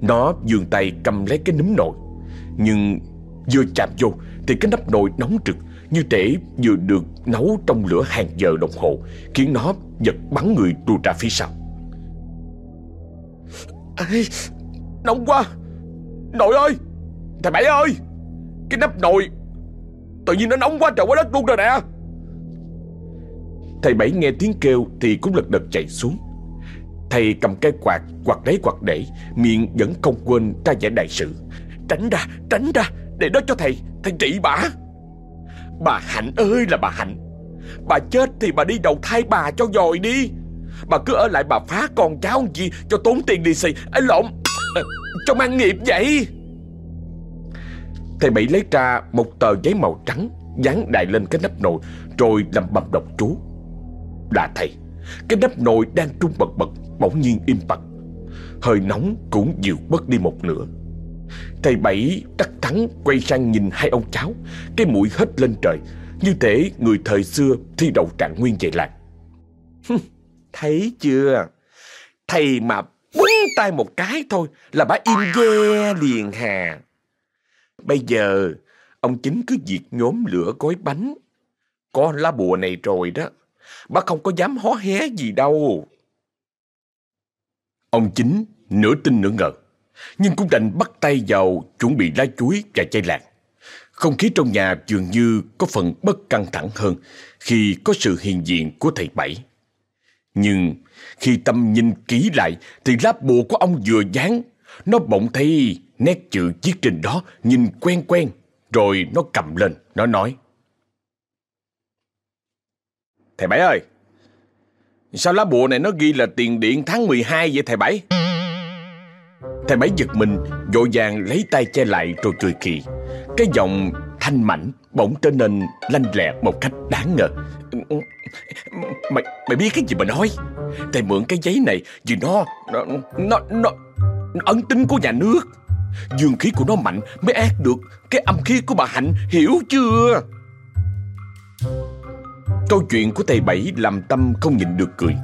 nó dường tay cầm lấy cái núm nồi, nhưng vừa chạm vô thì cái nắp nồi nóng trực như thể vừa được nấu trong lửa hàng giờ đồng hồ, khiến nó giật bắn người trù ra phía sau. Ê, nóng quá! Nội ơi! Thầy Bảy ơi! Cái nắp nồi Tự nhiên nó nóng quá trời quá đất luôn rồi nè Thầy Bảy nghe tiếng kêu Thì cũng lật đật chạy xuống Thầy cầm cây quạt Quạt đấy quạt để Miệng vẫn không quên ra vẻ đại sự Tránh ra tránh ra Để đó cho thầy Thầy trị bả Bà Hạnh ơi là bà Hạnh. Bà chết thì bà đi đầu thai bà cho dòi đi. Bà cứ ở lại bà phá con cháu gì Cho tốn tiền đi xì. Ấy lộn. Ờ, cho mang nghiệp vậy. Thầy Mỹ lấy ra một tờ giấy màu trắng, Dán đại lên cái nắp nồi, Rồi làm bầm độc chú. Là thầy, Cái nắp nồi đang trung bật bật, Bỗng nhiên im bặt. Hơi nóng cũng dịu bớt đi một nửa. Thầy Bảy đắc thắng quay sang nhìn hai ông cháu Cái mũi hết lên trời. Như thể người thời xưa thi đầu trạng nguyên vậy làng. Thấy chưa? Thầy mà búng tay một cái thôi Là bà im ghe liền hà. Bây giờ, ông chính cứ diệt nhóm lửa gói bánh. Có lá bùa này rồi đó, bác không có dám hó hé gì đâu. Ông chính nửa tin nửa ngờ, nhưng cũng đành bắt tay vào chuẩn bị lá chuối và chai lạc. Không khí trong nhà dường như có phần bất căng thẳng hơn khi có sự hiện diện của thầy Bảy. Nhưng khi tâm nhìn kỹ lại thì lá bùa của ông vừa dán, nó bỗng thấy Nét chữ viết trên đó nhìn quen quen, rồi nó cầm lên, nó nói. Thầy Bảy ơi, sao lá bùa này nó ghi là tiền điện tháng 12 vậy thầy Bảy? Thầy Bảy giật mình, vội vàng lấy tay che lại rồi cười kỳ. Cái giọng thanh mảnh bỗng trở nên lanh lẹ một cách đáng ngờ. Mày, mày biết cái gì mà nói? Thầy mượn cái giấy này vì nó, nó, nó, nó ấn tính của nhà nước. Dương khí của nó mạnh mới ác được Cái âm khí của bà Hạnh hiểu chưa Câu chuyện của thầy Bảy làm Tâm không nhịn được cười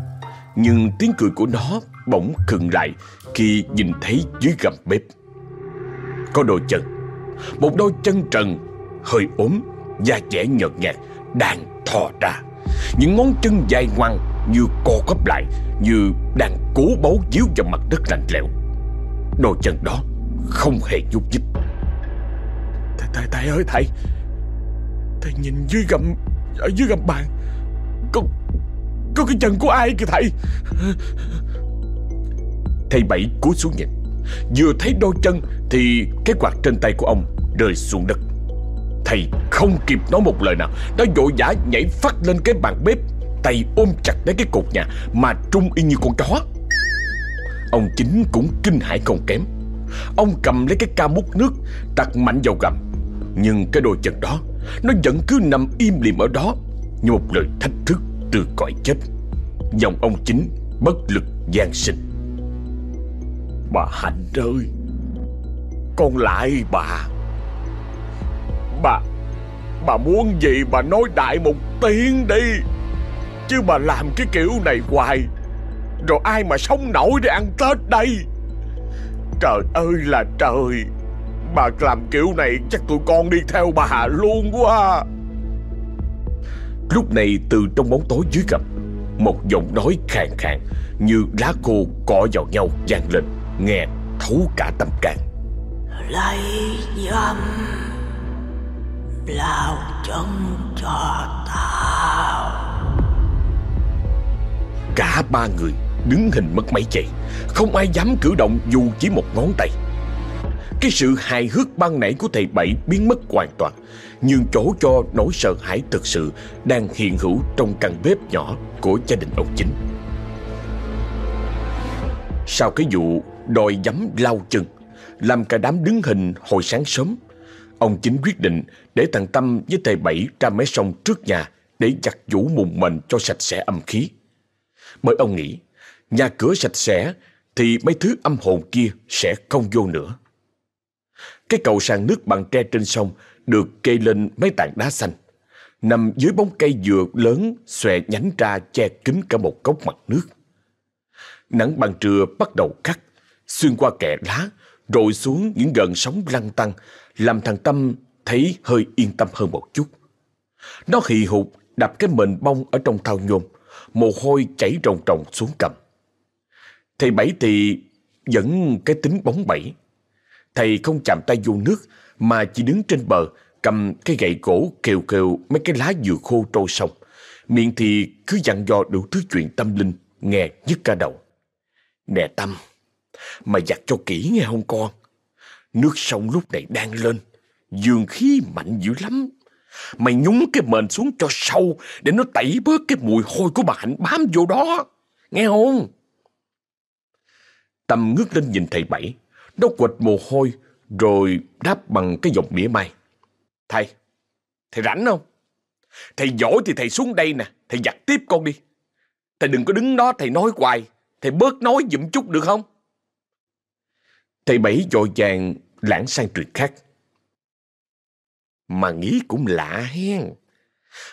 Nhưng tiếng cười của nó bỗng khựng lại khi nhìn thấy dưới gầm bếp Có đôi chân. Một đôi chân trần Hơi ốm Da dẻ nhợt nhạt Đang thò ra. Những ngón chân dài ngoằng Như co quắp lại Như đang cố bấu díu vào mặt đất lạnh lẽo. Đôi chân đó không hề nhúc nhích. Thầy, thầy, thầy ơi thầy. Thầy nhìn dưới gầm Ở dưới gầm bàn. Có Có cái chân của ai kìa thầy? Thầy Bảy cúi xuống nhìn. Vừa thấy đôi chân Thì cái quạt trên tay của ông rơi xuống đất. Thầy không kịp nói một lời nào Đã vội vã nhảy phát lên cái bàn bếp, tay ôm chặt lấy cái cột nhà Mà trung y như con chó. Ông chính cũng kinh hãi không kém. Ông cầm lấy cái ca múc nước, Đặt mạnh vào gầm. Nhưng cái đôi chân đó, Nó vẫn cứ nằm im lìm ở đó, Như một lời thách thức từ cõi chết. Dòng ông chính bất lực gian sinh. Bà Hạnh ơi. Con lại bà. Bà Bà muốn gì bà nói đại một tiếng đi. Chứ bà làm cái kiểu này hoài. Rồi ai mà sống nổi để ăn Tết đây? Trời ơi là trời. Bà làm kiểu này chắc tụi con đi theo bà luôn quá à. Lúc này từ trong bóng tối dưới gầm, Một giọng nói khàn khàn Như lá khô cọ vào nhau vang lên. Nghe thấu cả tâm can. Lấy dâm lao chân cho tao. Cả ba người đứng hình mất mấy giây Không ai dám cử động dù chỉ một ngón tay. Cái sự hài hước ban nãy của thầy Bảy biến mất hoàn toàn. Nhưng chỗ cho nỗi sợ hãi thực sự Đang hiện hữu trong căn bếp nhỏ của gia đình ông chính. Sau cái vụ đòi dám lau chân Làm cả đám đứng hình hồi sáng sớm Ông chính quyết định để thằng Tâm với thầy Bảy ra mé sông trước nhà Để giặt vũ mùng mình cho sạch sẽ âm khí bởi ông nghĩ, nhà cửa sạch sẽ thì mấy thứ âm hồn kia sẽ không vô nữa. Cái cầu sàn nước bằng tre trên sông được kê lên mấy tảng đá xanh. Nằm dưới bóng cây dừa lớn xòe nhánh ra che kín cả một cốc mặt nước. Nắng ban trưa bắt đầu cắt, xuyên qua kẽ lá, rồi xuống những gần sóng lăn tăng, làm thằng Tâm thấy hơi yên tâm hơn một chút. Nó hì hụt đập cái mền bông ở trong thao nhôm, mồ hôi chảy ròng ròng xuống cầm. Thầy Bảy thì vẫn cái tính bóng bẫy. Thầy không chạm tay vô nước mà chỉ đứng trên bờ cầm cái gậy gỗ kêu kêu mấy cái lá dừa khô trôi sông. Miệng thì cứ dặn dò đủ thứ chuyện tâm linh, nghe nhức cả đầu. Nè Tâm, mà giặt cho kỹ nghe không con? Nước sông lúc này đang lên, dương khí mạnh dữ lắm. Mày nhúng cái mền xuống cho sâu để nó tẩy bớt cái mùi hôi của bà Hạnh bám vô đó. Nghe không? Tâm ngước lên nhìn thầy Bảy. Nó quệt mồ hôi rồi đáp bằng cái giọng mỉa mai. Thầy, thầy rảnh không? Thầy giỏi thì thầy xuống đây nè, thầy giặt tiếp con đi. Thầy đừng có đứng đó thầy nói hoài, thầy bớt nói dùm chút được không? Thầy Bảy dội vàng lãng sang chuyện khác. Mà nghĩ cũng lạ hen.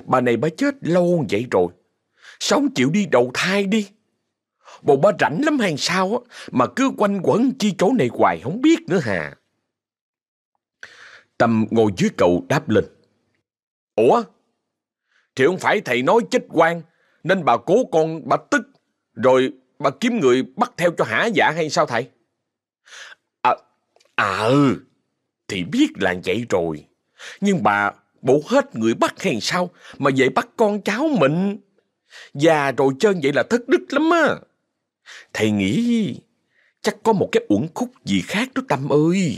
Bà này bà chết lâu vậy rồi. Sống chịu đi đầu thai đi. Bộ bà rảnh lắm hay sao á, mà cứ quanh quẩn chi chỗ này hoài không biết nữa hà. Tâm ngồi dưới cậu đáp lên. Ủa? Thì không phải thầy nói chết quan, nên bà cố con bà tức, rồi bà kiếm người bắt theo cho hả dạ hay sao thầy? À, ừ, thì biết là vậy rồi. Nhưng bà bộ hết người bắt hay sao mà vậy bắt con cháu mình. Già rồi trơn vậy là thất đức lắm á. Thầy nghĩ chắc có một cái uẩn khúc gì khác đó Tâm ơi.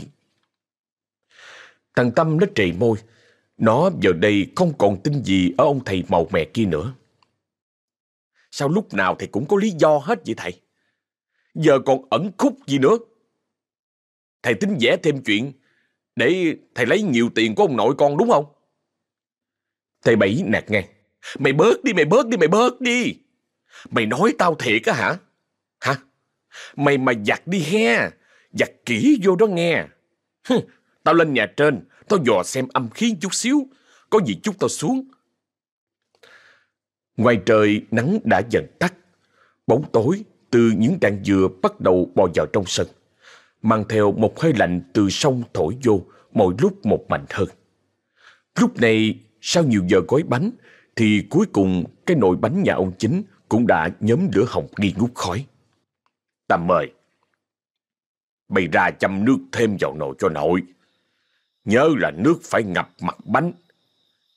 Thằng Tâm nó trề môi. Nó giờ đây không còn tin gì ở ông thầy màu mè kia nữa. Sao lúc nào thầy cũng có lý do hết vậy thầy? Giờ còn ẩn khúc gì nữa? Thầy tính vẽ thêm chuyện để thầy lấy nhiều tiền của ông nội con đúng không? Thầy Bảy nạt ngang. Mày bớt đi, mày bớt đi, mày bớt đi. Mày nói tao thiệt á hả? Hả? Mày mà giặt đi he. Giặt kỹ vô đó nghe. Hừ, tao lên nhà trên, tao dò xem âm khí chút xíu. Có gì chút tao xuống. Ngoài trời nắng đã dần tắt. Bóng tối từ những đàn dừa bắt đầu bò vào trong sân mang theo một hơi lạnh từ sông thổi vô, mỗi lúc một mạnh hơn. Lúc này, sau nhiều giờ gói bánh, thì cuối cùng cái nồi bánh nhà ông chính cũng đã nhóm lửa hồng nghi ngút khói. Ta mời. Bày ra chăm nước thêm vào nồi cho nội. Nhớ là nước phải ngập mặt bánh.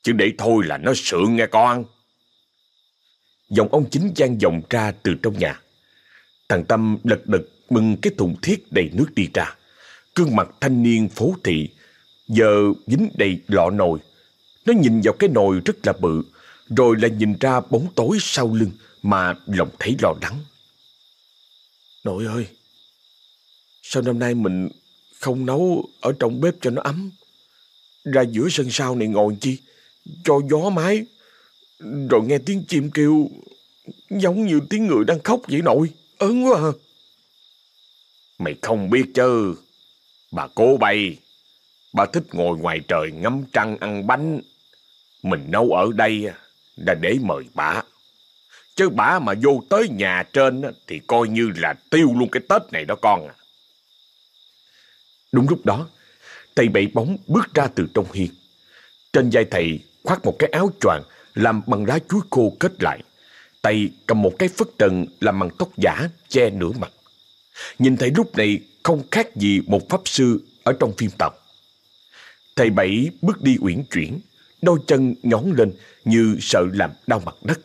Chứ để thôi là nó sượng nghe con. Giọng ông chính gian dòng ra từ trong nhà. Thằng Tâm lật đật bưng cái thùng thiết đầy nước đi ra. Cương mặt thanh niên phố thị, giờ dính đầy lọ nồi. Nó nhìn vào cái nồi rất là bự, Rồi lại nhìn ra bóng tối sau lưng Mà lòng thấy lo lắng Nội ơi Sao năm nay mình không nấu ở trong bếp cho nó ấm Ra giữa sân sau này ngồi chi Cho gió mái Rồi nghe tiếng chim kêu Giống như tiếng người đang khóc vậy nội Ớn quá à. Mày không biết chứ. Bà cố bay. Bà thích ngồi ngoài trời ngắm trăng ăn bánh. Mình nấu ở đây là để mời bà. Chứ bà mà vô tới nhà trên Thì coi như là tiêu luôn cái Tết này đó con. À Đúng lúc đó, Thầy bậy bóng bước ra từ trong hiên. Trên vai thầy khoác một cái áo choàng Làm bằng lá chuối khô kết lại. Tay cầm một cái phất trần Làm bằng tóc giả che nửa mặt. Nhìn thấy lúc này không khác gì một pháp sư ở trong phim tập. Thầy Bảy bước đi uyển chuyển, đôi chân nhón lên như sợ làm đau mặt đất.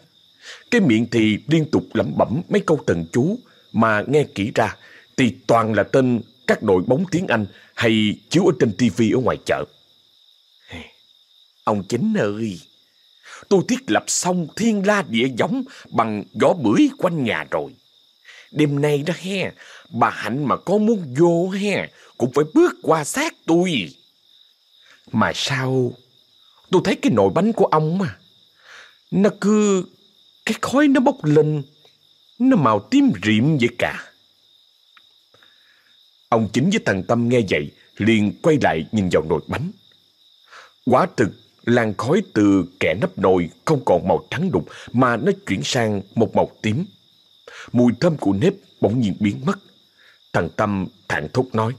Cái miệng thì liên tục lẩm bẩm mấy câu thần chú mà nghe kỹ ra thì toàn là tên các đội bóng tiếng Anh hay chiếu ở trên tivi ở ngoài chợ. Ông chính ơi, tôi thiết lập xong thiên la địa giống bằng gió bưởi quanh nhà rồi. Đêm nay đó he, bà Hạnh mà có muốn vô he, cũng phải bước qua xác tôi. Mà sao, tôi thấy cái nồi bánh của ông mà, nó cứ, cái khói nó bốc lên, nó màu tím rịm vậy cả. Ông chính với thằng Tâm nghe vậy, liền quay lại nhìn vào nồi bánh. Quả thực, làn khói từ kẻ nắp nồi không còn màu trắng đục mà nó chuyển sang một màu tím. Mùi thơm của nếp bỗng nhiên biến mất. Thằng Tâm thản thốt nói.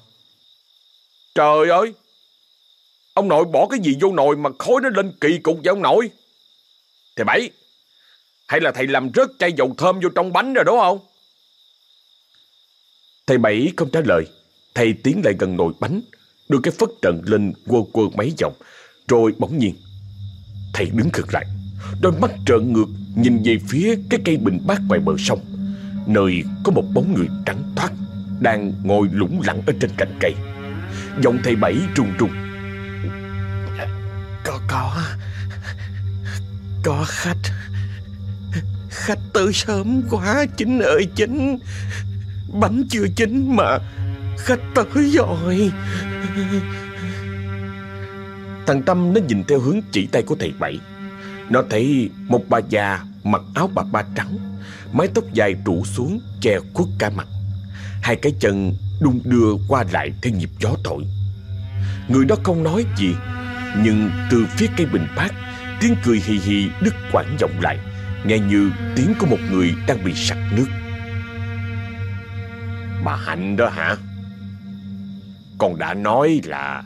Trời ơi! Ông nội bỏ cái gì vô nồi mà khói nó lên kỳ cục vậy ông nội? Thầy Bảy, hay là thầy làm rớt chai dầu thơm vô trong bánh rồi đúng không? Thầy Bảy không trả lời. Thầy tiến lại gần nồi bánh, đưa cái phất trần lên quơ quơ mấy vòng, rồi bỗng nhiên. Thầy đứng khực lại, đôi mắt trợn ngược nhìn về phía cái cây bình bát ngoài bờ sông nơi có một bóng người trắng thoát đang ngồi lủng lẳng ở trên cành cây. Giọng thầy Bảy trùng trùng. Có, có, có khách. Khách tới sớm quá, chính ơi chính. Bánh chưa chín mà khách tới rồi. Thằng Tâm nó nhìn theo hướng chỉ tay của thầy Bảy. Nó thấy một bà già mặc áo bà ba trắng Mái tóc dài trụ xuống che khuất cả mặt Hai cái chân đung đưa qua lại theo nhịp gió thổi. Người đó không nói gì, Nhưng từ phía cây bình bát Tiếng cười hì hì đứt quãng vọng lại, Nghe như tiếng của một người đang bị sặc nước. Bà Hạnh đó hả? Con đã nói là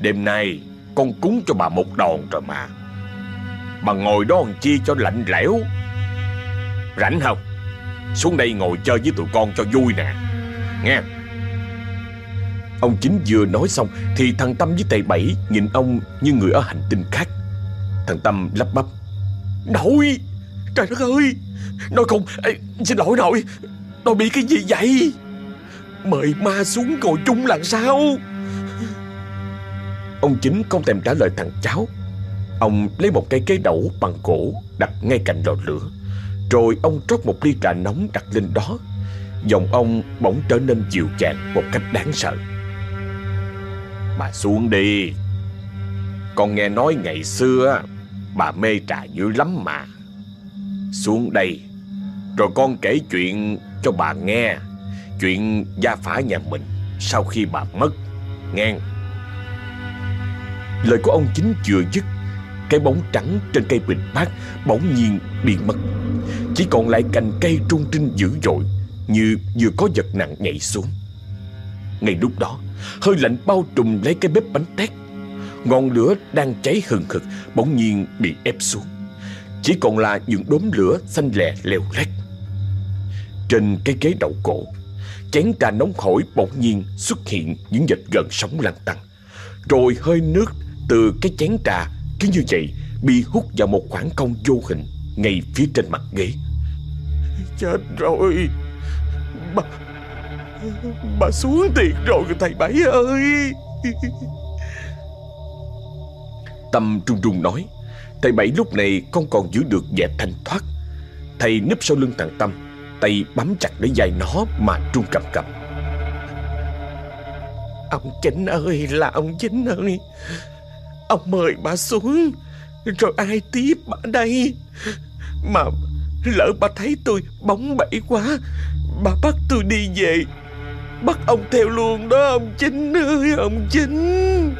Đêm nay con cúng cho bà một đòn rồi mà. Bà ngồi đó làm chi cho lạnh lẽo? Rảnh không? Xuống đây ngồi chơi với tụi con cho vui nè. Nghe Ông chính vừa nói xong Thì thằng Tâm với thầy Bảy nhìn ông như người ở hành tinh khác. Thằng Tâm lắp bắp. Nội! Trời đất ơi! Nội không Ê, Xin lỗi nội! Nội bị cái gì vậy? Mời ma xuống ngồi chung làm sao? Ông chính không thèm trả lời thằng cháu. Ông lấy một cây kế đẩu bằng gỗ đặt ngay cạnh lò lửa rồi ông trót một ly trà nóng đặt lên đó. Giọng ông bỗng trở nên dịu dàng một cách đáng sợ. Bà xuống đi. Con nghe nói ngày xưa Bà mê trà dữ lắm mà. Xuống đây, Rồi con kể chuyện cho bà nghe, Chuyện gia phả nhà mình Sau khi bà mất, Nghe. Lời của ông chính chưa dứt, Cái bóng trắng trên cây bình bát Bỗng nhiên biến mất. Chỉ còn lại cành cây trung trinh dữ dội. Như vừa có vật nặng nhảy xuống. Ngay lúc đó, Hơi lạnh bao trùm lấy cái bếp bánh tét. Ngọn lửa đang cháy hừng hực, Bỗng nhiên bị ép xuống. Chỉ còn là những đốm lửa xanh lè leo lét. Trên cái ghế đậu cổ, Chén trà nóng hổi bỗng nhiên xuất hiện những vệt gần sóng lăn tăng Rồi hơi nước từ cái chén trà cứ như vậy bị hút vào một khoảng không vô hình ngay phía trên mặt ghế. Chết rồi. Bà, bà xuống tiền rồi thầy Bảy ơi. Tâm trung trung nói. Thầy Bảy lúc này không còn giữ được vẻ thanh thoát Thầy núp sau lưng thằng Tâm Tay bám chặt lấy vai nó mà trung cầm cầm Ông Chính ơi là ông Chính ơi Ông mời bà xuống Rồi ai tiếp bà đây Mà lỡ bà thấy tôi bóng bẩy quá Bà bắt tôi đi về. Bắt ông theo luôn đó, ông Chính ơi, ông Chính.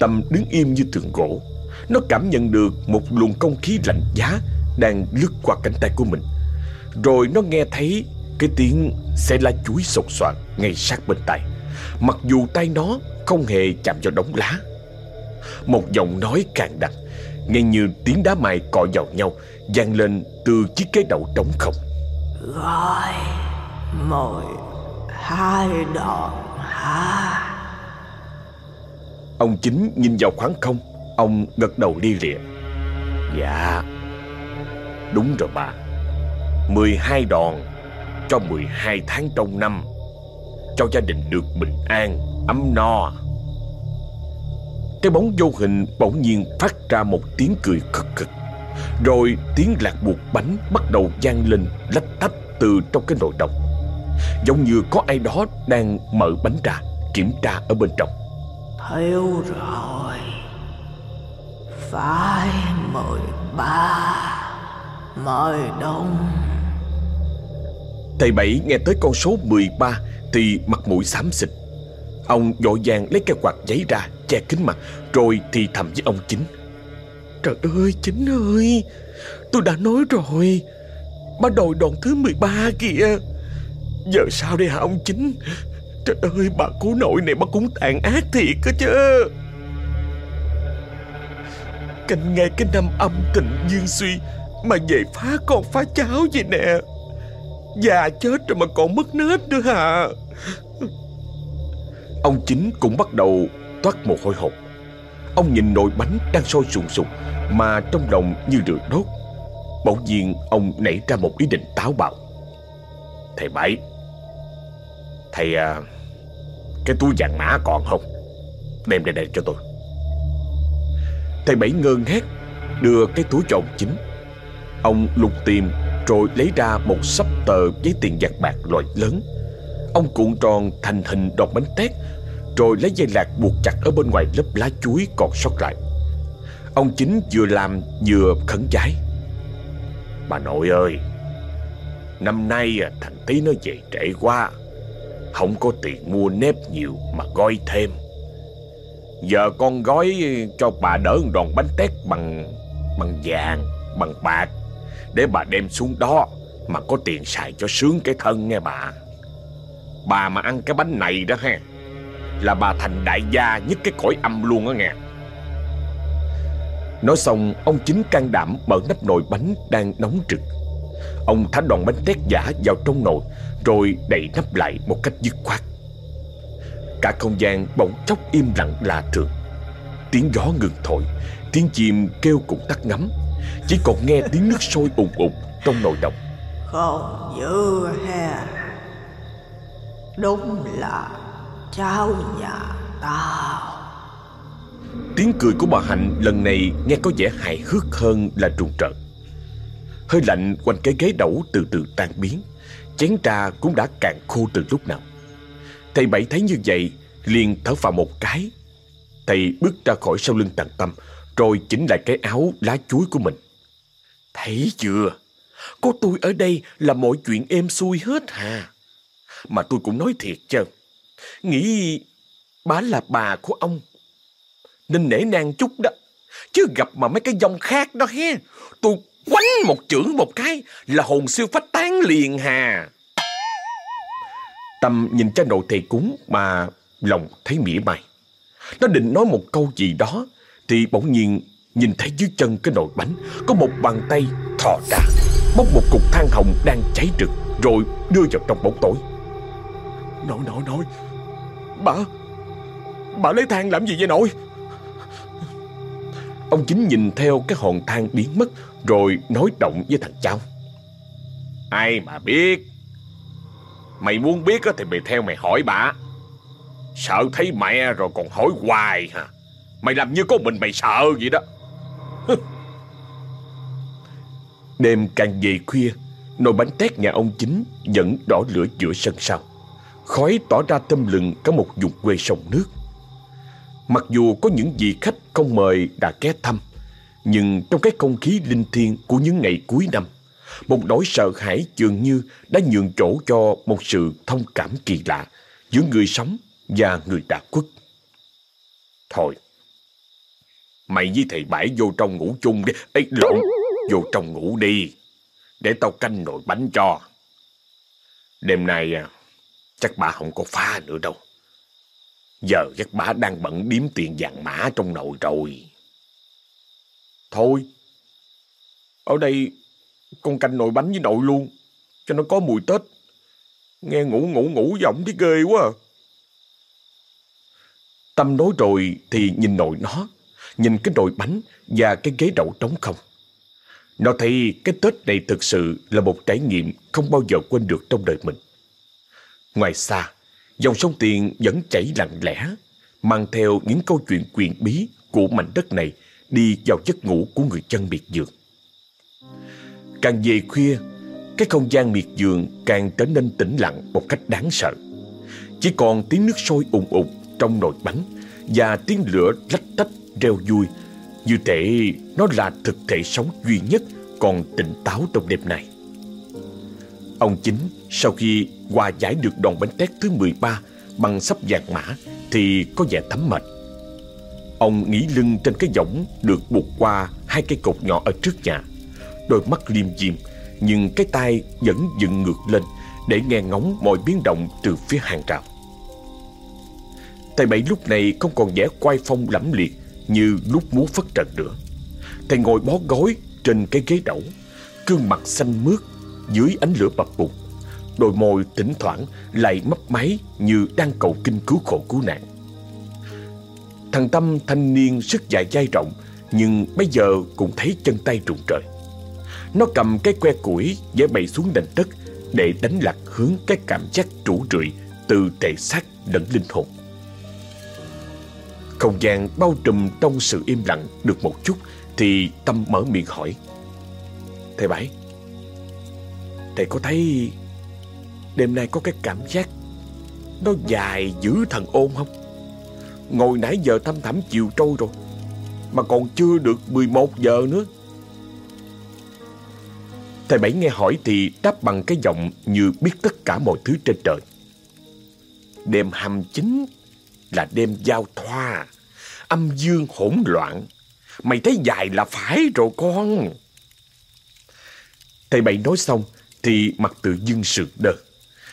Tâm đứng im như tượng gỗ. Nó cảm nhận được một luồng không khí lạnh giá Đang lướt qua cánh tay của mình. Rồi nó nghe thấy cái tiếng xe lá chuối sột soạn ngay sát bên tay Mặc dù tay nó không hề chạm vào đống lá. Một giọng nói càng đặc, Nghe như tiếng đá mài cọ vào nhau vang lên từ chiếc ghế đậu trống không. Gọi Một Hai đòn hả? Ông chính nhìn vào khoảng không Ông gật đầu lia lịa Dạ. Đúng rồi bà. 12 đòn Cho 12 tháng trong năm Cho gia đình được bình an Ấm no. Cái bóng vô hình bỗng nhiên phát ra một tiếng cười khực khực Rồi tiếng lạc buộc bánh bắt đầu vang lên lách tách từ trong cái nồi đồng Giống như có ai đó đang mở bánh ra Kiểm tra ở bên trong. Thiếu rồi. Phải mười ba Mời đông. Thầy Bảy nghe tới con số 13 Thì mặt mũi xám xịt. Ông vội vàng lấy cái quạt giấy ra Che kính mặt Rồi thì thầm với ông Chính Trời ơi, Chính ơi. Tôi đã nói rồi. Bà đòi đòn thứ 13 kìa. Giờ sao đây hả ông Chính? Trời ơi, bà cố nội này bà cũng tàn ác thiệt cơ chứ. Canh nghe cái năm âm tình dương suy Mà về phá con phá cháu vậy nè. Già chết rồi mà còn mất nết nữa hả? Ông Chính cũng bắt đầu toát mồ hôi hột. Ông nhìn nồi bánh đang sôi sùng sục Mà trong lòng như được đốt. Bỗng nhiên ông nảy ra một ý định táo bạo. Thầy Bảy Thầy à, Cái túi vàng mã còn không? Đem đây đây cho tôi. Thầy Bảy ngơ ngác Đưa cái túi cho ông Chính. Ông lục tìm Rồi lấy ra một sấp tờ giấy tiền vàng bạc loại lớn. Ông cuộn tròn thành hình đòn bánh tét rồi lấy dây lạc buộc chặt ở bên ngoài lớp lá chuối còn sót lại. Ông Chính vừa làm vừa khấn trái. Bà nội ơi Năm nay à, thằng tí nó về trễ quá Không có tiền mua nếp nhiều mà gói thêm. Giờ con gói cho bà đỡ một đòn bánh tét bằng bằng vàng, bằng bạc Để bà đem xuống đó mà có tiền xài cho sướng cái thân nghe bà. Bà mà ăn cái bánh này đó ha. Là bà thành đại gia nhất cái cõi âm luôn á nghe. Nói xong, ông chính can đảm mở nắp nồi bánh đang nóng trực. Ông thả đòn bánh tét giả vào trong nồi, Rồi đậy nắp lại một cách dứt khoát. Cả không gian bỗng chốc im lặng lạ thường. Tiếng gió ngừng thổi, Tiếng chim kêu cũng tắt ngấm. Chỉ còn nghe tiếng nước sôi ùng ục trong nồi đồng. Không dữ ha. Đúng là cháu nhà tao. Tiếng cười của bà Hạnh lần này nghe có vẻ hài hước hơn là trùng trợn Hơi lạnh quanh cái ghế đẩu từ từ tan biến, Chén trà cũng đã cạn khô từ lúc nào. Thầy Bảy thấy như vậy, liền thở phào một cái. Thầy bước ra khỏi sau lưng tàng tâm, Rồi chỉnh lại cái áo lá chuối của mình. Thấy chưa? Có tôi ở đây là mọi chuyện êm xuôi hết hà. Mà tôi cũng nói thiệt chứ. Nghĩ bà là bà của ông Nên nể nang chút đó Chứ gặp mà mấy cái dòng khác đó he Tôi quánh một chưởng một cái Là hồn siêu phách tán liền hà Tâm nhìn cha nội thầy cúng mà lòng thấy mỉa mai. Nó định nói một câu gì đó thì bỗng nhiên nhìn thấy dưới chân cái nồi bánh có một bàn tay thò ra, bốc một cục than hồng đang cháy rực, rồi đưa vào trong bóng tối. Nói nói nói Bà Bà lấy than làm gì vậy nội? Ông chính nhìn theo cái hòn than biến mất rồi nói động với thằng cháu. Ai mà biết? Mày muốn biết thì mày theo mày hỏi bà. Sợ thấy mẹ rồi còn hỏi hoài hả? Mày làm như có mình mày sợ vậy đó. Đêm càng về khuya Nồi bánh tét nhà ông chính Vẫn đỏ lửa giữa sân sau Khói tỏ ra tâm lừng cả một vùng quê sông nước. Mặc dù có những vị khách không mời đã ghé thăm Nhưng trong cái không khí linh thiêng của những ngày cuối năm Một nỗi sợ hãi dường như đã nhường chỗ cho một sự thông cảm kỳ lạ Giữa người sống và người đã khuất. Thôi Mày với thầy bãi vô trong ngủ chung đi. Ê lộn Vô trong ngủ đi Để tao canh nồi bánh cho. Đêm nay à, Chắc bà không có pha nữa đâu. Giờ chắc bà đang bận điếm tiền vàng mã trong nồi rồi. Thôi, Ở đây Con canh nồi bánh với nội luôn, Cho nó có mùi Tết. Nghe ngủ ngủ ngủ giọng thấy ghê quá à. Tâm nói rồi thì nhìn nội nó, Nhìn cái nồi bánh Và cái ghế đậu trống không. Nó thấy cái Tết này thực sự Là một trải nghiệm không bao giờ quên được trong đời mình. Ngoài xa, Dòng sông Tiền vẫn chảy lặng lẽ, Mang theo những câu chuyện quyền bí Của mảnh đất này Đi vào giấc ngủ của người chân miệt vườn. Càng về khuya, Cái không gian miệt vườn càng trở nên tĩnh lặng Một cách đáng sợ. Chỉ còn tiếng nước sôi ùng ục trong nồi bánh Và tiếng lửa lách tách, reo vui, Như thể nó là thực thể sống duy nhất Còn tỉnh táo trong đêm này Ông chính sau khi hòa giải được đòn bánh tét thứ 13 bằng sắp vàng mã thì có vẻ thấm mệt. Ông nghỉ lưng trên cái võng được buộc qua hai cây cột nhỏ ở trước nhà. Đôi mắt liêm diêm nhưng cái tay vẫn dựng ngược lên để nghe ngóng mọi biến động từ phía hàng rào. Thầy Bảy lúc này không còn vẻ quay phong lẫm liệt như lúc múa phất trần nữa. Thầy ngồi bó gối trên cái ghế đẩu, gương mặt xanh mướt dưới ánh lửa bập bùng. Đôi môi thỉnh thoảng lại mấp máy như đang cầu kinh cứu khổ cứu nạn. Thằng Tâm thanh niên sức dài dai rộng nhưng bây giờ cũng thấy chân tay rụng trời. Nó cầm cái que củi dễ bày xuống nền đất để đánh lạc hướng cái cảm giác trụ rượi từ thể xác lẫn linh hồn. Không gian bao trùm trong sự im lặng được một chút thì Tâm mở miệng hỏi. Thầy Bảy, thầy có thấy đêm nay có cái cảm giác nó dài dữ thần ôn không? Ngồi nãy giờ thăm thẳm chiều trôi rồi, Mà còn chưa được 11 giờ nữa. Thầy Bảy nghe hỏi thì đáp bằng cái giọng như biết tất cả mọi thứ trên trời. Đêm 29 là đêm giao thoa, Âm dương hỗn loạn. Mày thấy dài là phải rồi con. Thầy Bảy nói xong Thì mặt tự dưng sượt đờ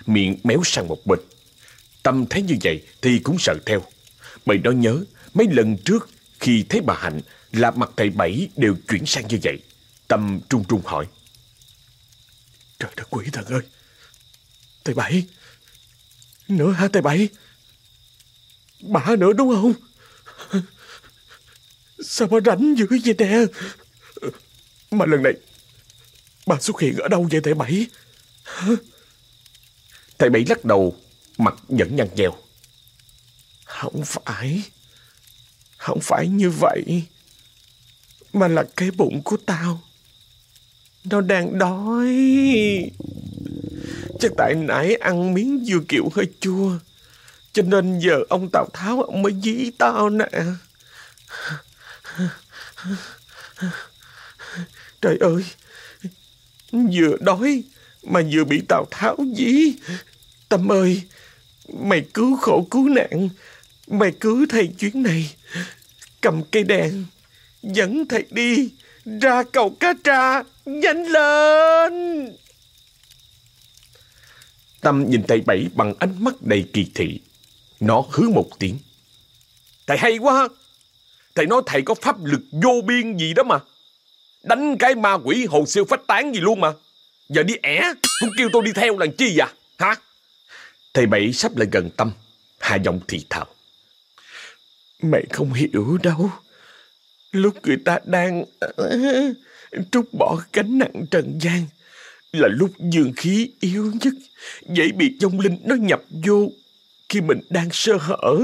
Miệng méo sang một bên. Tâm thấy như vậy thì cũng sợ theo. Bởi nó nhớ mấy lần trước Khi thấy bà Hạnh Là mặt thầy Bảy đều chuyển sang như vậy. Tâm trung trung hỏi. Trời đất quỷ thần ơi! Thầy Bảy! Nữa hả thầy Bảy? Bà nữa đúng không? Sao mà rảnh dữ vậy nè? Mà lần này Bà xuất hiện ở đâu vậy thầy Bảy Thầy Bảy lắc đầu, Mặt vẫn nhăn nhèo. Không phải. Không phải như vậy, Mà là cái bụng của tao. Nó đang đói. Chắc tại nãy ăn miếng dưa kiệu hơi chua, Cho nên giờ ông Tào Tháo ông mới dí tao nè. Trời ơi, Vừa đói Mà vừa bị Tào Tháo dí. Tâm ơi Mày cứu khổ cứu nạn. Mày cứu thầy chuyến này. Cầm cây đèn Dẫn thầy đi Ra cầu cá tra Nhanh lên. Tâm nhìn thầy Bảy bằng ánh mắt đầy kỳ thị. Nó hứa một tiếng. Thầy hay quá. Thầy nói thầy có pháp lực vô biên gì đó mà. Đánh cái ma quỷ hồn siêu phách tán gì luôn mà. Giờ đi ẻ Cũng kêu tôi đi theo làm chi vậy, Hả? Thầy Bảy sắp lại gần Tâm Hạ giọng thì thào. Mày không hiểu đâu. Lúc người ta đang trút bỏ gánh nặng trần gian Là lúc dương khí yếu nhất Dễ bị dông linh nó nhập vô Khi mình đang sơ hở.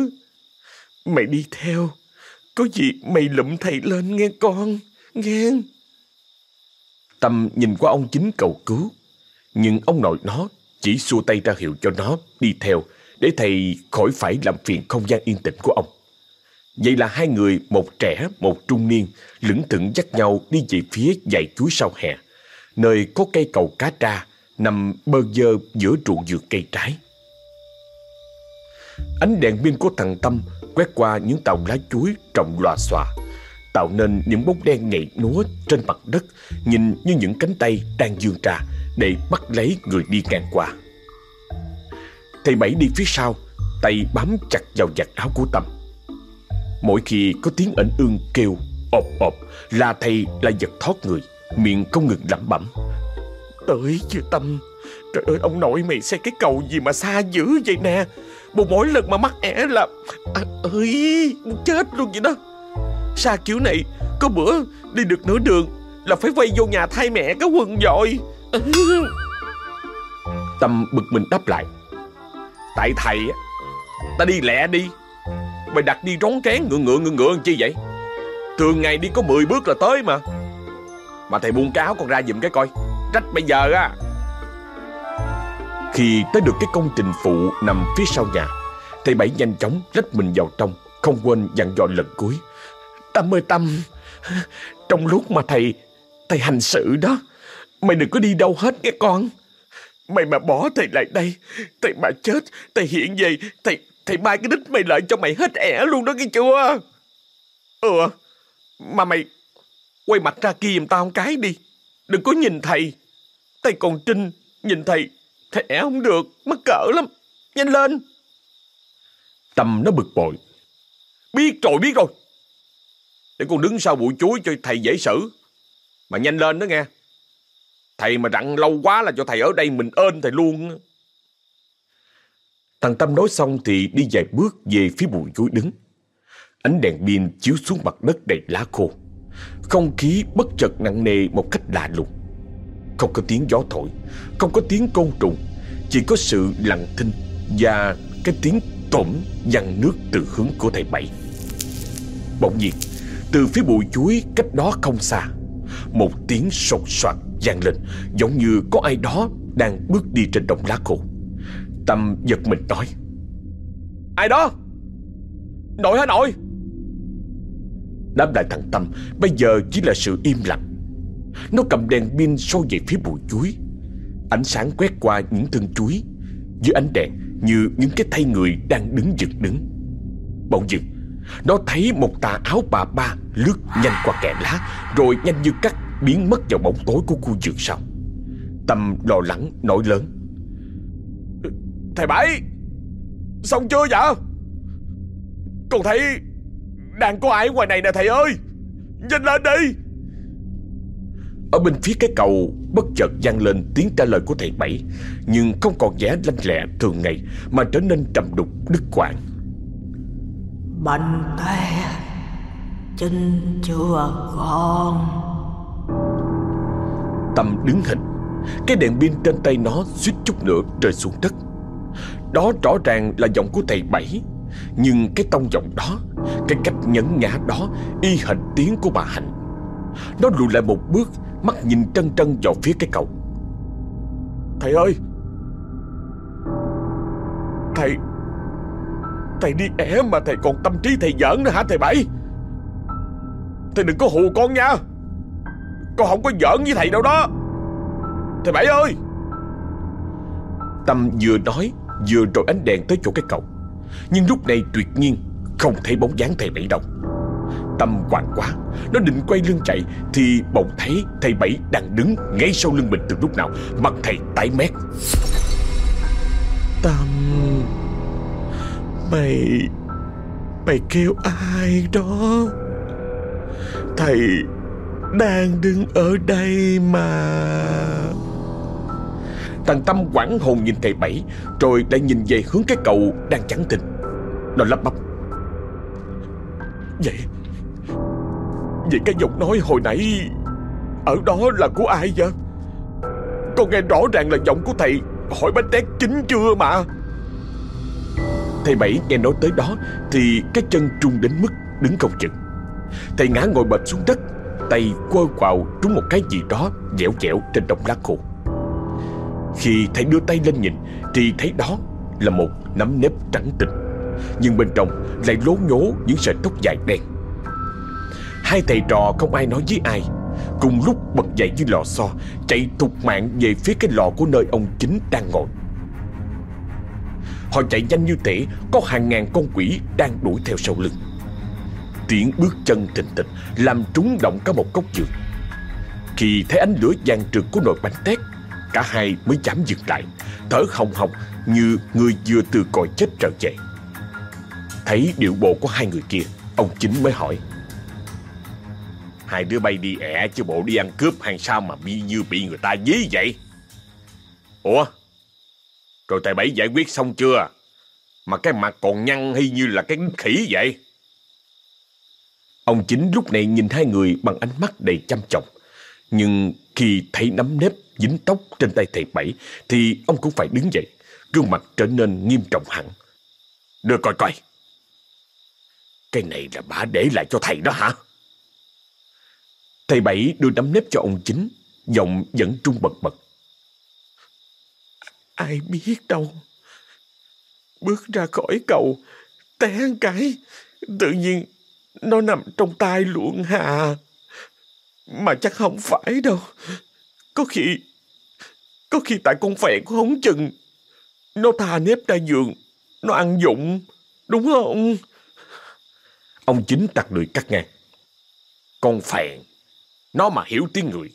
Mày đi theo Có gì mày lụm thầy lên nghe con Nghe. Tâm nhìn qua ông chính cầu cứu Nhưng ông nội nó chỉ xua tay ra hiệu cho nó đi theo Để thầy khỏi phải làm phiền không gian yên tĩnh của ông Vậy là hai người, một trẻ, một trung niên, lững thững dắt nhau đi về phía dãy chuối sau hè, nơi có cây cầu cá tra nằm bơ dơ giữa ruộng dược cây trái. Ánh đèn pin của thằng Tâm quét qua những tàu lá chuối trồng lòa xòa, tạo nên những bóng đen nhảy núa trên mặt đất, nhìn như những cánh tay đang dương ra để bắt lấy người đi ngang qua. Thầy Bảy đi phía sau, tay bám chặt vào giặt áo của Tâm. Mỗi khi có tiếng ẩn ương kêu ộp ộp là thầy lại giật thoát người, miệng không ngừng lẩm bẩm. Tới chưa Tâm, trời ơi ông nội mày xây cái cầu gì mà xa dữ vậy nè. Bộ mỗi lần mà mắc ẻ là à, ơi chết luôn vậy đó Xa kiểu này Có bữa đi được nửa đường Là phải quay vô nhà thay mẹ cái quần rồi Tâm bực mình đáp lại. Tại thầy Ta đi lẹ đi Mày đặt đi rón kén ngựa ngựa ngựa ngựa chi vậy? Thường ngày đi có 10 bước là tới mà. Mà thầy buông cáo con ra giùm cái coi Trách bây giờ á. Khi tới được cái công trình phụ nằm phía sau nhà, thầy Bảy nhanh chóng lách mình vào trong, không quên dặn dò lần cuối. Tâm ơi Tâm, trong lúc mà thầy, thầy hành sự đó, mày đừng có đi đâu hết nghe con. Mày mà bỏ thầy lại đây, thầy mà chết, thầy hiện về, thầy, thầy mai cái đích mày lại cho mày hết ẻ luôn đó nghe chưa? Ừ, mà mày quay mặt ra kia giùm tao một cái đi. Đừng có nhìn thầy. Thầy còn trinh, nhìn thầy thầy ẻ không được, mắc cỡ lắm. Nhanh lên. Tâm nó bực bội. Biết rồi, biết rồi. Để con đứng sau bụi chuối cho thầy dễ xử. Mà nhanh lên đó nghe. Thầy mà rặn lâu quá là cho thầy ở đây mình ơn thầy luôn. Thằng Tâm nói xong thì đi vài bước về phía bụi chuối đứng. Ánh đèn pin chiếu xuống mặt đất đầy lá khô. Không khí bất chợt nặng nề một cách lạ lùng. Không có tiếng gió thổi, Không có tiếng côn trùng, Chỉ có sự lặng thinh Và cái tiếng tổm dằn nước từ hướng của thầy Bảy Bỗng nhiên từ phía bụi chuối cách đó không xa, Một tiếng sột soạt vang lên, Giống như có ai đó đang bước đi trên đồng lá khô. Tâm giật mình nói, Ai đó? Nội hả nội? Đáp lại thằng Tâm, Bây giờ chỉ là sự im lặng. Nó cầm đèn pin soi về phía bụi chuối. Ánh sáng quét qua những thân chuối, Dưới ánh đèn như những cái thay người đang đứng dựng đứng. Bỗng dưng nó thấy một tà áo bà ba lướt nhanh qua kẽ lá, Rồi nhanh như cắt biến mất vào bóng tối của khu vườn sau. Tâm lo lắng nổi lớn. Thầy Bảy, Xong chưa vậy? Con thấy Đang có ai ngoài này nè thầy ơi. Nhanh lên đi. Ở bên phía cái cầu, bất chợt vang lên tiếng trả lời của thầy Bảy, Nhưng không còn vẻ lanh lẹ thường ngày, Mà trở nên trầm đục, đứt quãng. Bánh té Chân chưa con Tâm đứng hình Cái đèn pin trên tay nó suýt chút nữa rơi xuống đất. Đó rõ ràng là giọng của thầy Bảy Nhưng cái tông giọng đó Cái cách nhấn nhã đó Y hệt tiếng của bà Hạnh. Nó lùi lại một bước Mắt nhìn trân trân vào phía cái cầu Thầy ơi! Thầy Thầy đi ẻ mà thầy còn tâm trí thầy giỡn nữa hả thầy Bảy? Thầy đừng có hù con nha. Con không có giỡn với thầy đâu đó. Thầy Bảy ơi! Tâm vừa nói, Vừa rồi ánh đèn tới chỗ cái cầu. Nhưng lúc này tuyệt nhiên Không thấy bóng dáng thầy Bảy đâu. Tâm hoàng quá, Nó định quay lưng chạy Thì bỗng thấy thầy Bảy đang đứng ngay sau lưng mình từ lúc nào, Mặt thầy tái mét. Tâm Mày Mày kêu ai đó? Thầy Đang đứng ở đây mà. Thằng Tâm quảng hồn nhìn thầy Bảy, Rồi lại nhìn về hướng cái cầu đang chẳng tình Nó lắp bắp. Vậy Vậy cái giọng nói hồi nãy, Ở đó là của ai vậy? Con nghe rõ ràng là giọng của thầy, Hỏi bánh tét chính chưa mà. Thầy Bảy nghe nói tới đó Thì cái chân trung đến mức đứng không chừng. Thầy ngã ngồi bệt xuống đất, Tay quơ quào trúng một cái gì đó dẻo dẻo trên đống lá khô. Khi thầy đưa tay lên nhìn Thì thấy đó là một nắm nếp trắng tinh, Nhưng bên trong lại lố nhố những sợi tóc dài đen. Hai thầy trò không ai nói với ai, Cùng lúc bật dậy như lò xo, Chạy thục mạng về phía cái lò của nơi ông chính đang ngồi. Họ chạy nhanh như thể Có hàng ngàn con quỷ đang đuổi theo sau lưng Tiếng bước chân thình thịch Làm trúng động cả một góc giường Khi thấy ánh lửa vàng trực của nồi bánh tét, Cả hai mới dám dừng lại, Thở hồng hộc như người vừa từ cõi chết trở về Thấy điệu bộ của hai người kia, Ông chính mới hỏi, Hai đứa bay đi ẻ chứ bộ đi ăn cướp hay sao mà bi như bị người ta dí vậy? Ủa? Rồi thầy Bảy giải quyết xong chưa? Mà cái mặt còn nhăn hay như là cái khỉ vậy? Ông chính lúc này nhìn hai người bằng ánh mắt đầy chăm trọng, Nhưng khi thấy nắm nếp dính tóc trên tay thầy Bảy thì ông cũng phải đứng dậy. Gương mặt trở nên nghiêm trọng hẳn. Đưa coi coi. Cái này là bà để lại cho thầy đó hả? Thầy Bảy đưa nắm nếp cho ông chính, giọng vẫn trung bật bật. Ai biết đâu. Bước ra khỏi cầu, té cái, tự nhiên nó nằm trong tay luận hà. Mà chắc không phải đâu. Có khi, có khi tại con phèn của hống chừng. Nó thà nếp ra giường, nó ăn dụng, đúng không? Ông chính tặc lưỡi cắt ngang. Con phèn, nó mà hiểu tiếng người,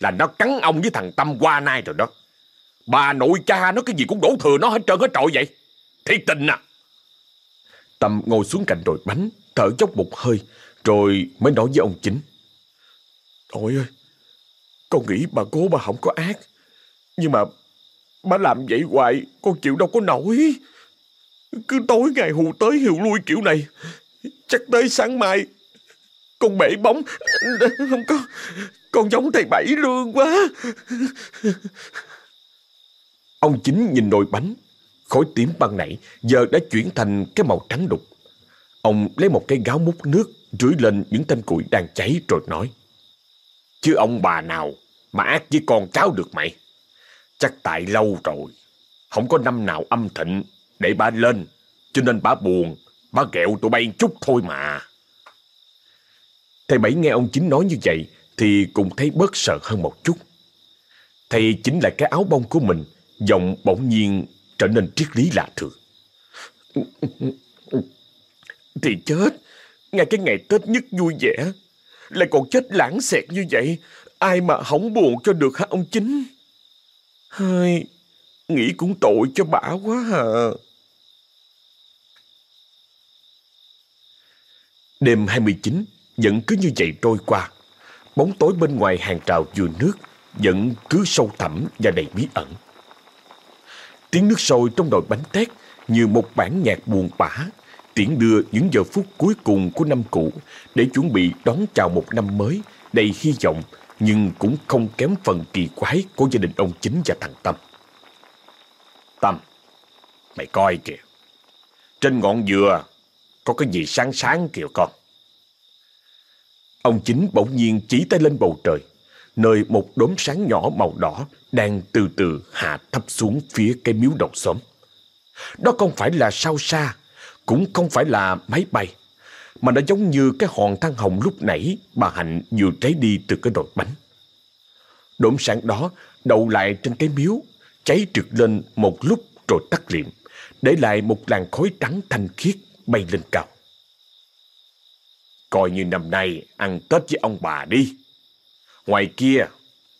là nó cắn ông với thằng Tâm qua nay rồi đó. Bà nội cha nó cái gì cũng đổ thừa nó hết trơn hết trọi vậy. Thiệt tình à. Tâm ngồi xuống cạnh rồi bánh, thở dốc một hơi, rồi mới nói với ông chính. Ôi ơi, con nghĩ bà cố bà không có ác. Nhưng mà bà làm vậy hoài, con chịu đâu có nổi. Cứ tối ngày hù tới hiệu lui kiểu này. Chắc tới sáng mai, con bể bóng. Không có, con giống thầy Bảy lương quá. Ông chính nhìn nồi bánh, khối tím ban nãy giờ đã chuyển thành cái màu trắng đục. Ông lấy một cái gáo múc nước rưới lên những thanh củi đang cháy rồi nói. Chứ ông bà nào mà ác với con cháu được mày? Chắc tại lâu rồi. Không có năm nào âm thịnh để bà lên. Cho nên bà buồn, bà ghẹo tụi bay chút thôi mà. Thầy Bảy nghe ông chính nói như vậy thì cũng thấy bớt sợ hơn một chút. Thầy chính là cái áo bông của mình, giọng bỗng nhiên trở nên triết lý lạ thường. Thì chết, ngay cái ngày Tết nhất vui vẻ, lại còn chết lãng xẹt như vậy, ai mà hỏng buồn cho được hả ông chính? Hơi, nghĩ cũng tội cho bả quá hả? Đêm 29 vẫn cứ như vậy trôi qua. Bóng tối bên ngoài hàng trào dừa nước vẫn cứ sâu thẳm và đầy bí ẩn. Tiếng nước sôi trong nồi bánh tét như một bản nhạc buồn bã tiễn đưa những giờ phút cuối cùng của năm cũ để chuẩn bị đón chào một năm mới đầy hy vọng nhưng cũng không kém phần kỳ quái của gia đình ông chính và thằng Tâm. Tâm, mày coi kìa. Trên ngọn dừa có cái gì sáng sáng kìa con. Ông chính bỗng nhiên chỉ tay lên bầu trời, nơi một đốm sáng nhỏ màu đỏ đang từ từ hạ thấp xuống phía cái miếu đầu xóm. Đó không phải là sao xa, cũng không phải là máy bay, mà nó giống như cái hòn than hồng lúc nãy bà Hạnh vừa cháy đi từ cái đồi bánh. Đốm sáng đó đậu lại trên cái miếu, cháy trực lên một lúc rồi tắt liệm, để lại một làn khói trắng thanh khiết bay lên cao. Coi như năm nay ăn Tết với ông bà đi. Ngoài kia,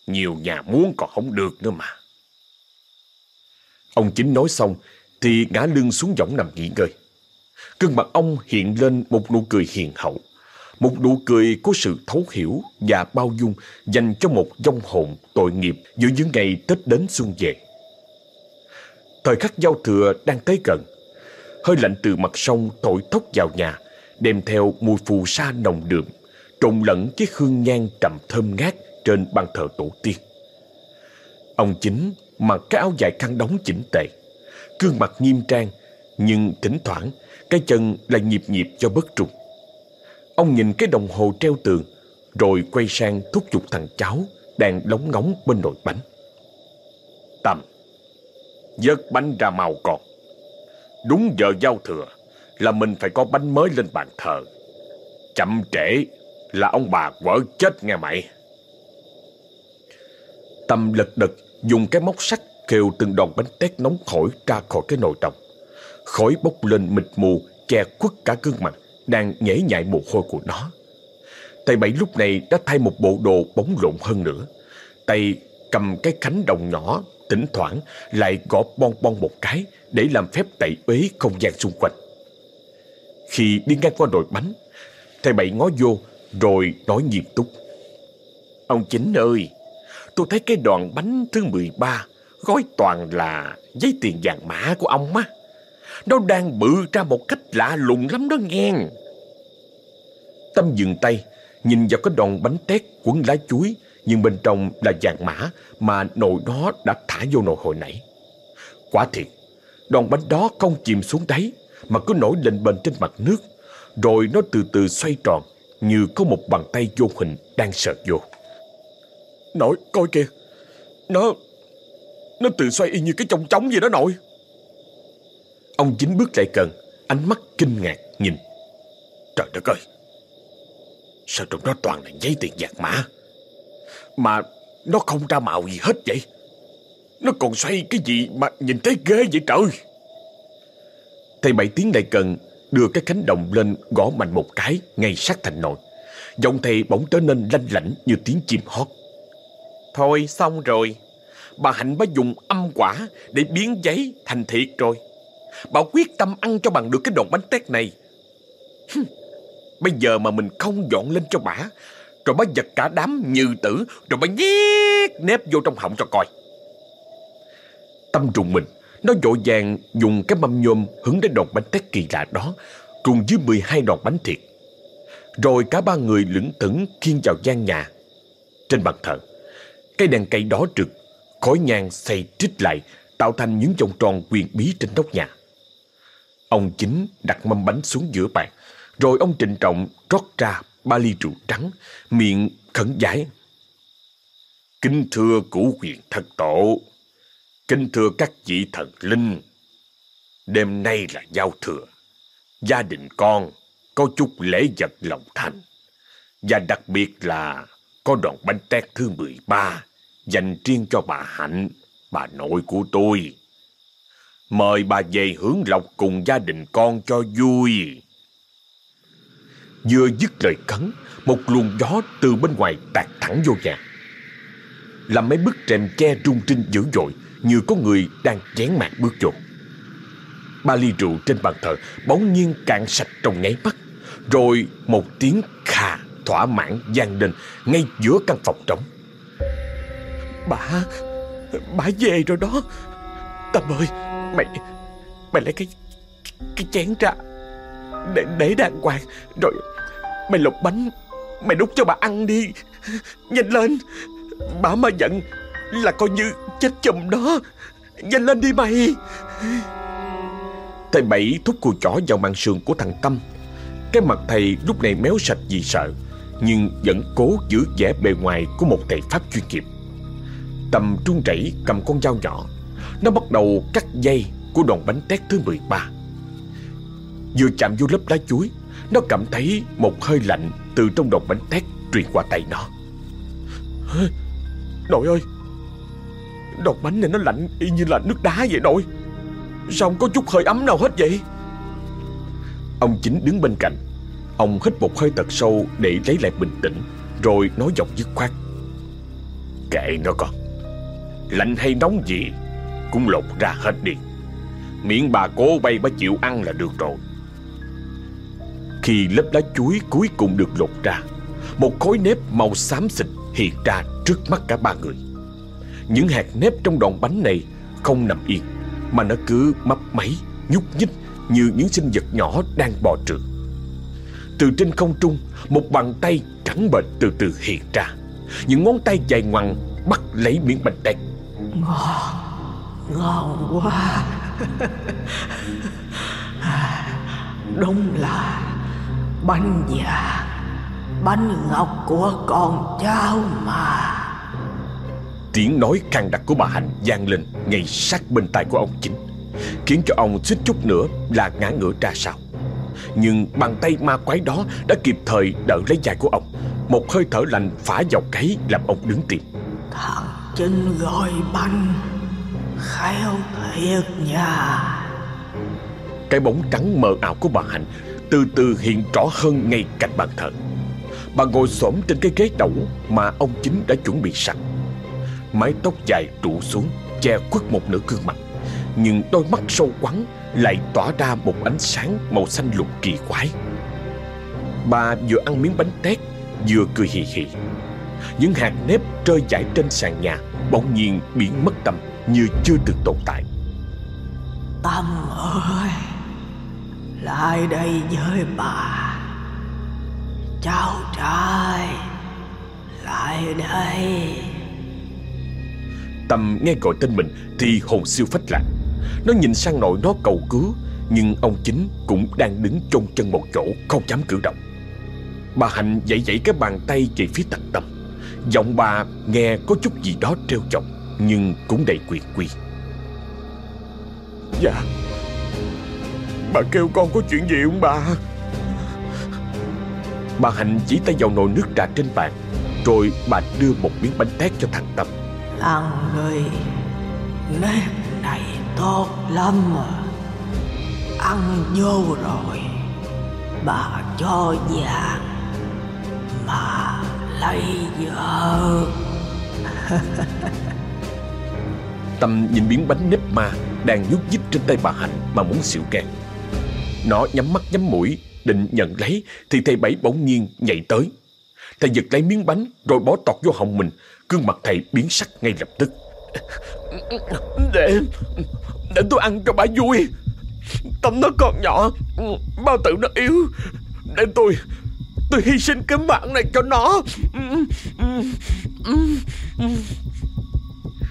nhiều nhà muốn còn không được nữa mà. Ông chính nói xong thì ngã lưng xuống võng nằm nghỉ ngơi. cơn mặt ông hiện lên một nụ cười hiền hậu. Một nụ cười có sự thấu hiểu và bao dung dành cho một vong hồn tội nghiệp giữa những ngày Tết đến xuân về. Thời khắc giao thừa đang tới gần. Hơi lạnh từ mặt sông thổi thốc vào nhà, đem theo mùi phù sa nồng đượm, trộn lẫn với hương nhang trầm thơm ngát trên bàn thờ tổ tiên. Ông chính mặc cái áo dài khăn đóng chỉnh tề, gương mặt nghiêm trang, nhưng thỉnh thoảng cái chân lại nhịp nhịp cho bất trung. Ông nhìn cái đồng hồ treo tường Rồi quay sang thúc giục thằng cháu Đang lóng ngóng bên nồi bánh Tầm, Dớt bánh ra màu con Đúng giờ giao thừa Là mình phải có bánh mới lên bàn thờ Chậm trễ là ông bà vợ chết nghe mày Tâm lật đật dùng cái móc sắt kêu từng đòn bánh tét nóng hổi ra khỏi cái nồi đồng. Khói bốc lên mịt mù, che khuất cả gương mặt đang nhễ nhại mồ hôi của nó. Tay bảy lúc này đã thay một bộ đồ bóng lộn hơn nữa. Tay cầm cái cánh đồng nhỏ, thỉnh thoảng lại gõ bon bon một cái để làm phép tẩy uế không gian xung quanh. Khi đi ngang qua nồi bánh, thầy bảy ngó vô rồi nói nghiêm túc. Ông Chính ơi, tôi thấy cái đoạn bánh thứ 13 gói toàn là giấy tiền vàng mã của ông á. Nó đang bự ra một cách lạ lùng lắm đó nghe. Tâm dừng tay, nhìn vào cái đòn bánh tét quấn lá chuối, nhưng bên trong là vàng mã mà nồi đó đã thả vô nồi hồi nãy. Quả thiệt, đòn bánh đó không chìm xuống đáy, mà cứ nổi lên bên trên mặt nước, rồi nó từ từ xoay tròn, như có một bàn tay vô hình đang sợt vô. Nội, coi kìa, nó, nó tự xoay y như cái chong chóng vậy đó nội. Ông chính bước lại gần, ánh mắt kinh ngạc nhìn. Trời đất ơi! Sao trong đó toàn là giấy tiền giặc mã? Mà nó không ra màu gì hết vậy? Nó còn xoay cái gì mà nhìn thấy ghê vậy trời? Thầy Bảy tiến lại gần, đưa cái cánh đồng lên gõ mạnh một cái ngay sát thành nồi. Giọng thầy bỗng trở nên lanh lảnh như tiếng chim hót. Thôi xong rồi, bà Hạnh bà dùng âm quả để biến giấy thành thiệt rồi. Bà quyết tâm ăn cho bằng được cái đòn bánh tét này. Bây giờ mà mình không dọn lên cho bà, rồi bà giật cả đám như tử, rồi bà nhét nếp vô trong họng cho coi. Tâm trùng mình, nó vội vàng dùng cái mâm nhôm hứng đến đòn bánh tét kỳ lạ đó, cùng với 12 đòn bánh thiệt. Rồi cả ba người lững thững khiêng vào gian nhà. Trên bàn thờ, cây đèn cây đó trực, khói nhang xây trích lại, tạo thành những vòng tròn quyền bí trên nóc nhà. Ông chính đặt mâm bánh xuống giữa bàn, rồi ông trịnh trọng rót ra ba ly rượu trắng, miệng khẩn giải. Kính thưa củ quyền thất tổ, kính thưa các vị thần linh, đêm nay là giao thừa, gia đình con có chút lễ vật lòng thành, và đặc biệt là có đòn bánh tét thứ 13 dành riêng cho bà Hạnh, bà nội của tôi. Mời bà về hướng lộc cùng gia đình con cho vui. Vừa dứt lời cắn, một luồng gió từ bên ngoài tạt thẳng vô nhà. Làm mấy bức rèm che rung rinh dữ dội như có người đang chén mạng bước vô. Ba ly rượu trên bàn thờ bỗng nhiên cạn sạch trong nháy mắt. Rồi một tiếng khà thỏa mãn gian lên ngay giữa căn phòng trống. Bà, bà về rồi đó. Tâm ơi, mày, mày lấy cái, cái chén ra để, để đàng hoàng. Rồi mày lục bánh, mày đút cho bà ăn đi. Nhanh lên, bà mà giận là coi như chết chùm đó. Nhanh lên đi mày. Thầy Bảy thúc cùi chỏ vào màn sườn của thằng Tâm. Cái mặt thầy lúc này méo sạch vì sợ, nhưng vẫn cố giữ vẻ bề ngoài của một thầy Pháp chuyên nghiệp. Tâm trung rẩy cầm con dao nhỏ, nó bắt đầu cắt dây của đòn bánh tét thứ 13. Vừa chạm vô lớp lá chuối, nó cảm thấy một hơi lạnh từ trong đòn bánh tét truyền qua tay nó. Nội ơi, đòn bánh này nó lạnh, y như là nước đá vậy nội. Sao không có chút hơi ấm nào hết vậy? Ông chính đứng bên cạnh. Ông hít một hơi thật sâu để lấy lại bình tĩnh, Rồi nói giọng dứt khoát. Kệ nó con. Lạnh hay nóng gì, Cũng lột ra hết đi. Miệng bà cố bay bà chịu ăn là được rồi. Khi lớp lá chuối cuối cùng được lột ra, Một khối nếp màu xám xịt hiện ra trước mắt cả ba người. Những hạt nếp trong đòn bánh này không nằm yên mà nó cứ mấp máy, nhúc nhích như những sinh vật nhỏ đang bò trượt. Từ trên không trung, một bàn tay trắng bệch từ từ hiện ra. Những ngón tay dài ngoằng bắt lấy miếng bánh tét. Ngon, ngon quá. Đúng là bánh già bánh ngọc của con cháu mà Tiếng nói khang đặc của bà Hạnh vang lên ngay sát bên tai của ông chính Khiến cho ông suýt chút nữa là ngã ngửa ra sau Nhưng bàn tay ma quái đó đã kịp thời đỡ lấy vai của ông Một hơi thở lạnh phả vào gáy làm ông đứng tim Thằng chính gọi bánh Khéo thiệt nha. Cái bóng trắng mờ ảo của bà Hạnh Từ từ hiện rõ hơn ngay cạnh bàn thờ. Bà ngồi xổm trên cái ghế đẩu Mà ông chính đã chuẩn bị sẵn Mái tóc dài trụ xuống, Che khuất một nửa gương mặt. Nhưng đôi mắt sâu quắn Lại tỏa ra một ánh sáng màu xanh lục kỳ quái. Bà vừa ăn miếng bánh tét, Vừa cười hì hì. Những hạt nếp rơi dải trên sàn nhà Bỗng nhiên biến mất tâm Như chưa từng tồn tại. Tâm ơi, Lại đây với bà. Cháu trai, Lại đây. Tâm nghe gọi tên mình Thì hồn siêu phách lạc. Nó nhìn sang nội nó cầu cứu Nhưng ông chính cũng đang đứng chôn chân một chỗ Không dám cử động. Bà Hạnh dậy dậy cái bàn tay về phía thằng Tâm Giọng bà nghe có chút gì đó trêu chọc Nhưng cũng đầy quyền quy. Dạ. Bà kêu con có chuyện gì không bà? Bà Hạnh chỉ tay vào nồi nước trà trên bàn Rồi bà đưa một miếng bánh tét cho thằng Tâm ăn đi Nếp này tốt lắm mà. Ăn vô rồi, Bà cho vàng Mà lấy vợ. Tâm nhìn miếng bánh nếp ma Đang nhúc nhích trên tay bà Hạnh Mà muốn xịu kẹt. Nó nhắm mắt nhắm mũi, Định nhận lấy Thì thầy Bảy bỗng nhiên nhảy tới. Thầy giật lấy miếng bánh Rồi bó tọt vô họng mình. Gương mặt thầy biến sắc ngay lập tức. Để Để tôi ăn cho bà vui. Tâm nó còn nhỏ, Bao tử nó yếu. Để tôi Tôi hy sinh cái mạng này cho nó.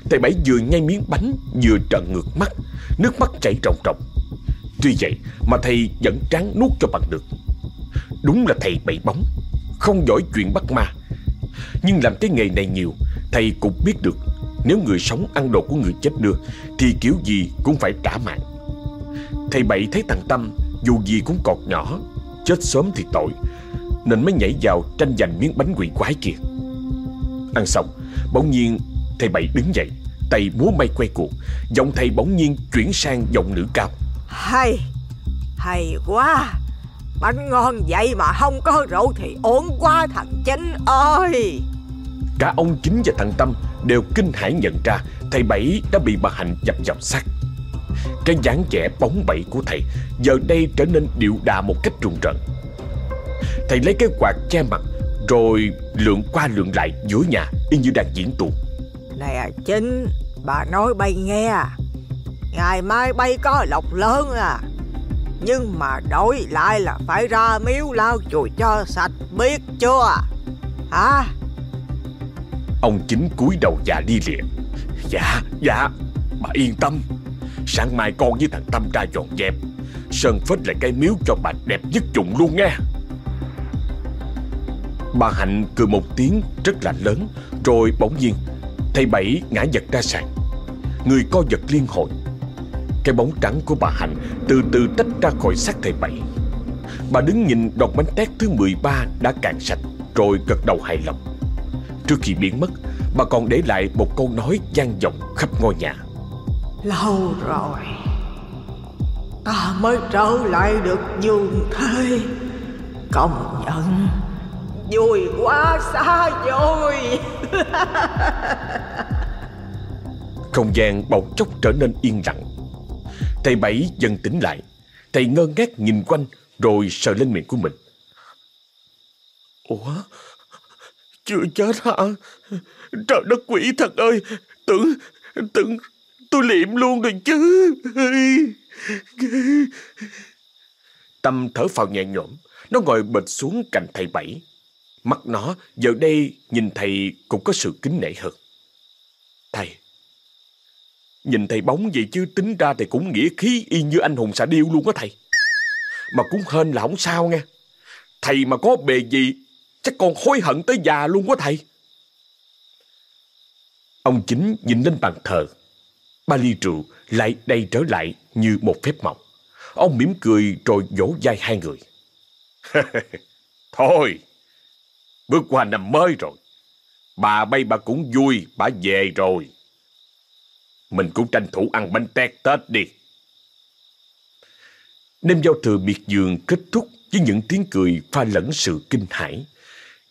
Thầy Bảy vừa nhai miếng bánh, Vừa trợn ngược mắt. Nước mắt chảy ròng ròng. Tuy vậy mà thầy vẫn tráng nuốt cho bằng được. Đúng là thầy bảy bóng, Không giỏi chuyện bắt ma. Nhưng làm cái nghề này nhiều, Thầy cũng biết được, Nếu người sống ăn đồ của người chết đưa Thì kiểu gì cũng phải trả mạng. Thầy bảy thấy thằng Tâm, Dù gì cũng còn nhỏ, Chết sớm thì tội, Nên mới nhảy vào tranh giành miếng bánh quỷ quái kia. Ăn xong, Bỗng nhiên thầy bảy đứng dậy, Tay múa may quay cuồng Giọng thầy bỗng nhiên chuyển sang giọng nữ cao. Hay Hay quá! Bánh ngon vậy mà không có rượu thì ổn quá thằng chính ơi Cả ông chính và thằng Tâm đều kinh hãi nhận ra thầy Bảy đã bị bà Hạnh dập dọc xác. Cái dáng vẻ bóng bẩy của thầy giờ đây trở nên điệu đà một cách rùng rợn. Thầy lấy cái quạt che mặt rồi lượn qua lượn lại giữa nhà y như đang diễn tuồng. Nè à, chính Bà nói bay nghe. Ngày mai bay có lộc lớn à nhưng mà đổi lại là phải ra miếu lau chùi cho sạch biết chưa Hả Ông chính cúi đầu dạ đi liền. Dạ, dạ, bà yên tâm. Sáng mai con với thằng Tâm ra dọn dẹp. Sơn phết lại cái miếu cho bà đẹp nhất dụng luôn nghe. Bà Hạnh cười một tiếng rất là lớn Rồi bỗng nhiên Thầy Bảy ngã giật ra sàn Người co giật liên hồi cái bóng trắng của bà Hạnh Từ từ tách ra khỏi xác thầy Bảy. Bà đứng nhìn đọt bánh tét thứ 13 đã cạn sạch Rồi gật đầu hài lòng. Trước khi biến mất Bà còn để lại một câu nói vang vọng khắp ngôi nhà. Lâu rồi Ta mới trở lại được dương thế. Công nhận Vui quá xa rồi Không gian bỗng chốc trở nên yên lặng Thầy Bảy dần tỉnh lại. Thầy ngơ ngác nhìn quanh Rồi sờ lên miệng của mình. Ủa? Chưa chết hả? Trời đất quỷ thật ơi! Tưởng Tưởng tôi liệm luôn rồi chứ. Tâm thở phào nhẹ nhõm Nó ngồi bệt xuống cạnh thầy Bảy. Mắt nó giờ đây nhìn thầy cũng có sự kính nể hơn. Thầy Nhìn thầy bóng vậy chứ tính ra thầy cũng nghĩa khí y như anh hùng xạ điêu luôn á thầy Mà cũng hên là không sao nghe Thầy mà có bề gì chắc con hối hận tới già luôn quá thầy. Ông chính nhìn lên bàn thờ. Ba ly rượu lại đầy trở lại như một phép mộng Ông mỉm cười rồi vỗ vai hai người. Thôi, bước qua năm mới rồi. Bà bay bà cũng vui, bà về rồi. Mình cũng tranh thủ ăn bánh tét Tết đi. Đêm giao thừa biệt giường kết thúc với những tiếng cười pha lẫn sự kinh hãi.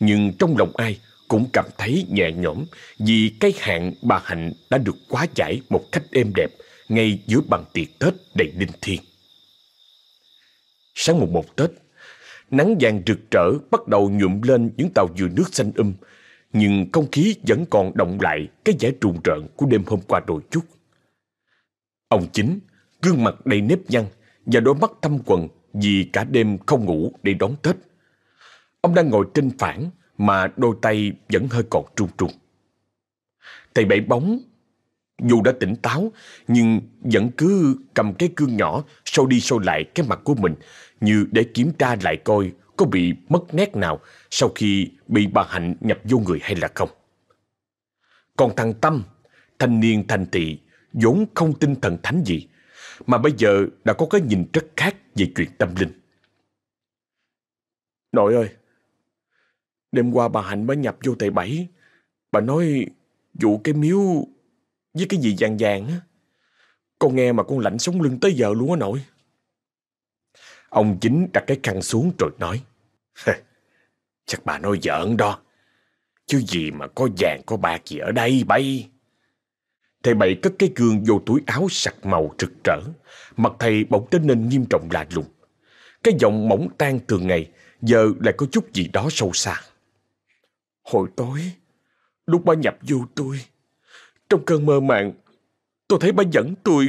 Nhưng trong lòng ai cũng cảm thấy nhẹ nhõm vì cái hạn bà Hạnh đã được quá giải một cách êm đẹp ngay giữa bàn tiệc Tết đầy linh thiêng. Sáng mùng một Tết, nắng vàng rực rỡ bắt đầu nhuộm lên những tàu dừa nước xanh um, nhưng không khí vẫn còn động lại cái vẻ trùng trợn của đêm hôm qua đôi chút. Ông chính, gương mặt đầy nếp nhăn và đôi mắt thâm quần vì cả đêm không ngủ để đón Tết. Ông đang ngồi trên phản mà đôi tay vẫn hơi còn trung trung. Thầy bảy bóng, dù đã tỉnh táo, nhưng vẫn cứ cầm cái cương nhỏ sâu đi sâu lại cái mặt của mình như để kiểm tra lại coi có bị mất nét nào sau khi bị bà Hạnh nhập vô người hay là không. Còn thằng Tâm, thanh niên thành thị, vốn không tin thần thánh gì, mà bây giờ đã có cái nhìn rất khác về chuyện tâm linh. Nội ơi, đêm qua bà Hạnh mới nhập vô thầy Bảy. Bà nói vụ cái miếu với cái gì vàng vàng á. Con nghe mà con lạnh sống lưng tới giờ luôn á nội. Ông chính đặt cái khăn xuống rồi nói. Chắc bà nói giỡn đó. Chứ gì mà có vàng có bạc gì ở đây bay. Thầy bày cất cái gương vô túi áo sặc màu rực rỡ. Mặt thầy bỗng trở nên nghiêm trọng lạ lùng. Cái giọng mỏng tan thường ngày giờ lại có chút gì đó sâu xa. Hồi tối, lúc bà nhập vô tôi, trong cơn mơ màng, tôi thấy bà dẫn tôi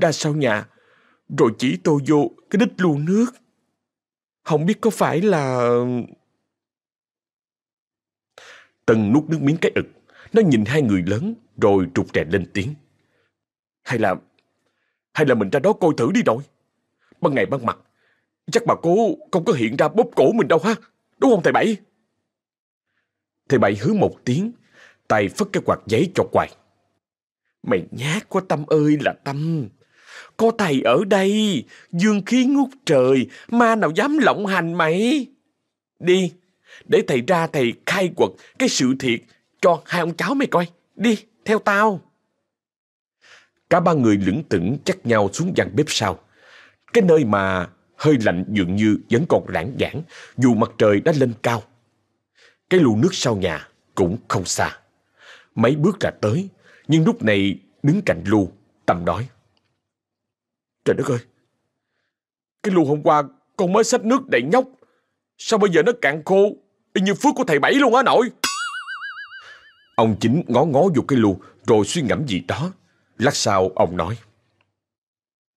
ra sau nhà, rồi chỉ tôi vô cái đít lu nước. Không biết có phải là... Tân nuốt nước miếng cái ực. Nó nhìn hai người lớn rồi trục trè lên tiếng. Hay là... Hay là mình ra đó coi thử đi rồi. Ban ngày ban mặt. Chắc bà cố không có hiện ra bóp cổ mình đâu ha. Đúng không thầy Bảy? Thầy Bảy hứa một tiếng. Tay phất cái quạt giấy cho quài. Mày nhát quá, Tâm ơi, là Tâm. Có thầy ở đây, dương khí ngút trời, ma nào dám lộng hành mày. Đi, để thầy ra thầy khai quật cái sự thiệt cho hai ông cháu mày coi. Đi, theo tao. Cả ba người lững tững chắc nhau xuống gian bếp sau. Cái nơi mà hơi lạnh dường như vẫn còn rãng giảng dù mặt trời đã lên cao. Cái lù nước sau nhà cũng không xa. Mấy bước ra tới, nhưng lúc này đứng cạnh lu, Tâm đói. Trời đất ơi! Cái lu hôm qua con mới xách nước đầy nhóc. Sao bây giờ nó cạn khô, y như phước của thầy Bảy luôn á nội? Ông chính ngó ngó vô cái lu rồi suy ngẫm gì đó. Lát sau ông nói.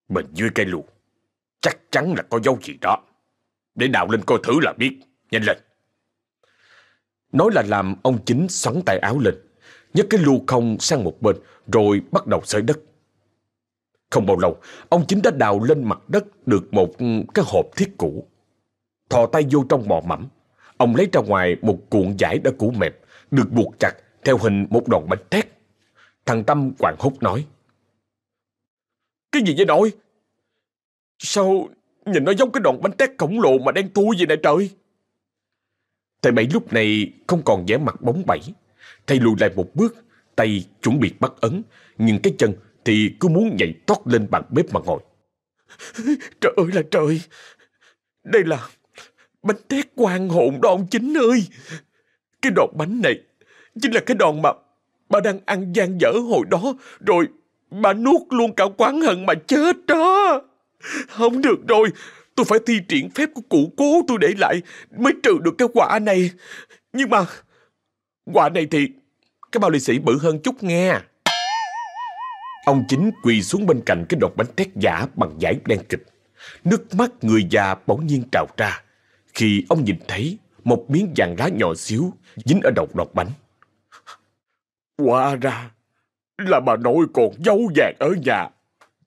Mình dưới cây lu, chắc chắn là có dấu gì đó. Để đào lên coi thử là biết. Nhanh lên. Nói là làm ông chính xoắn tay áo lên, nhấc cái lu không sang một bên rồi bắt đầu xới đất. Không bao lâu, ông chính đã đào lên mặt đất được một cái hộp thiết cũ. Thò tay vô trong mò mẫm, ông lấy ra ngoài một cuộn vải đã cũ mẹp, được buộc chặt theo hình một đòn bánh tét. Thằng Tâm quảng hốt nói. Cái gì vậy nội? Sao nhìn nó giống cái đòn bánh tét khổng lồ mà đang thui vậy nè trời? Thầy Bảy lúc này không còn vẻ mặt bóng bẩy. Thầy lùi lại một bước, tay chuẩn bị bắt ấn, nhưng cái chân thì cứ muốn nhảy tót lên bàn bếp mà ngồi. Trời ơi là trời! Đây là bánh tét quan hồn đó ông chính ơi! Cái đòn bánh này chính là cái đòn mà bà đang ăn gian dở hồi đó, rồi bà nuốt luôn cả quán hận mà chết đó! Không được rồi, tôi phải thi triển phép của cụ cố tôi để lại mới trừ được cái quả này. Nhưng mà quả này thì cái bao lì xì bự hơn chút nghe. Ông chính quỳ xuống bên cạnh cái đọt bánh tét giả bằng giải đen kịch. Nước mắt người già bỗng nhiên trào ra khi ông nhìn thấy một miếng vàng lá nhỏ xíu dính ở đầu đọt bánh. hóa ra là bà nội còn giấu vàng ở nhà,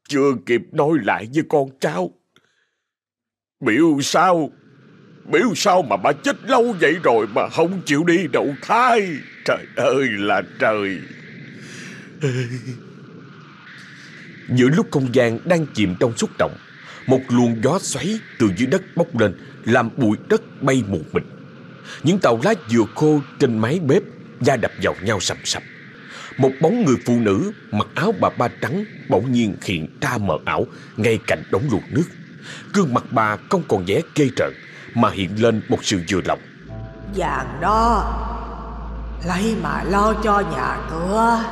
chưa kịp nói lại với con cháu. Biểu sao Biểu sao mà bà chết lâu vậy rồi mà không chịu đi đầu thai. Trời ơi là trời. Giữa lúc không gian đang chìm trong xúc động, một luồng gió xoáy từ dưới đất bốc lên, làm bụi đất bay mù mịt. Những tàu lá dừa khô trên mái bếp da đập vào nhau sầm sập. Một bóng người phụ nữ mặc áo bà ba trắng bỗng nhiên hiện ra mờ ảo ngay cạnh đống luộc nước. Gương mặt bà không còn vẻ ghê trợn mà hiện lên một sự vừa lòng. Vàng đó, lấy mà lo cho nhà cửa,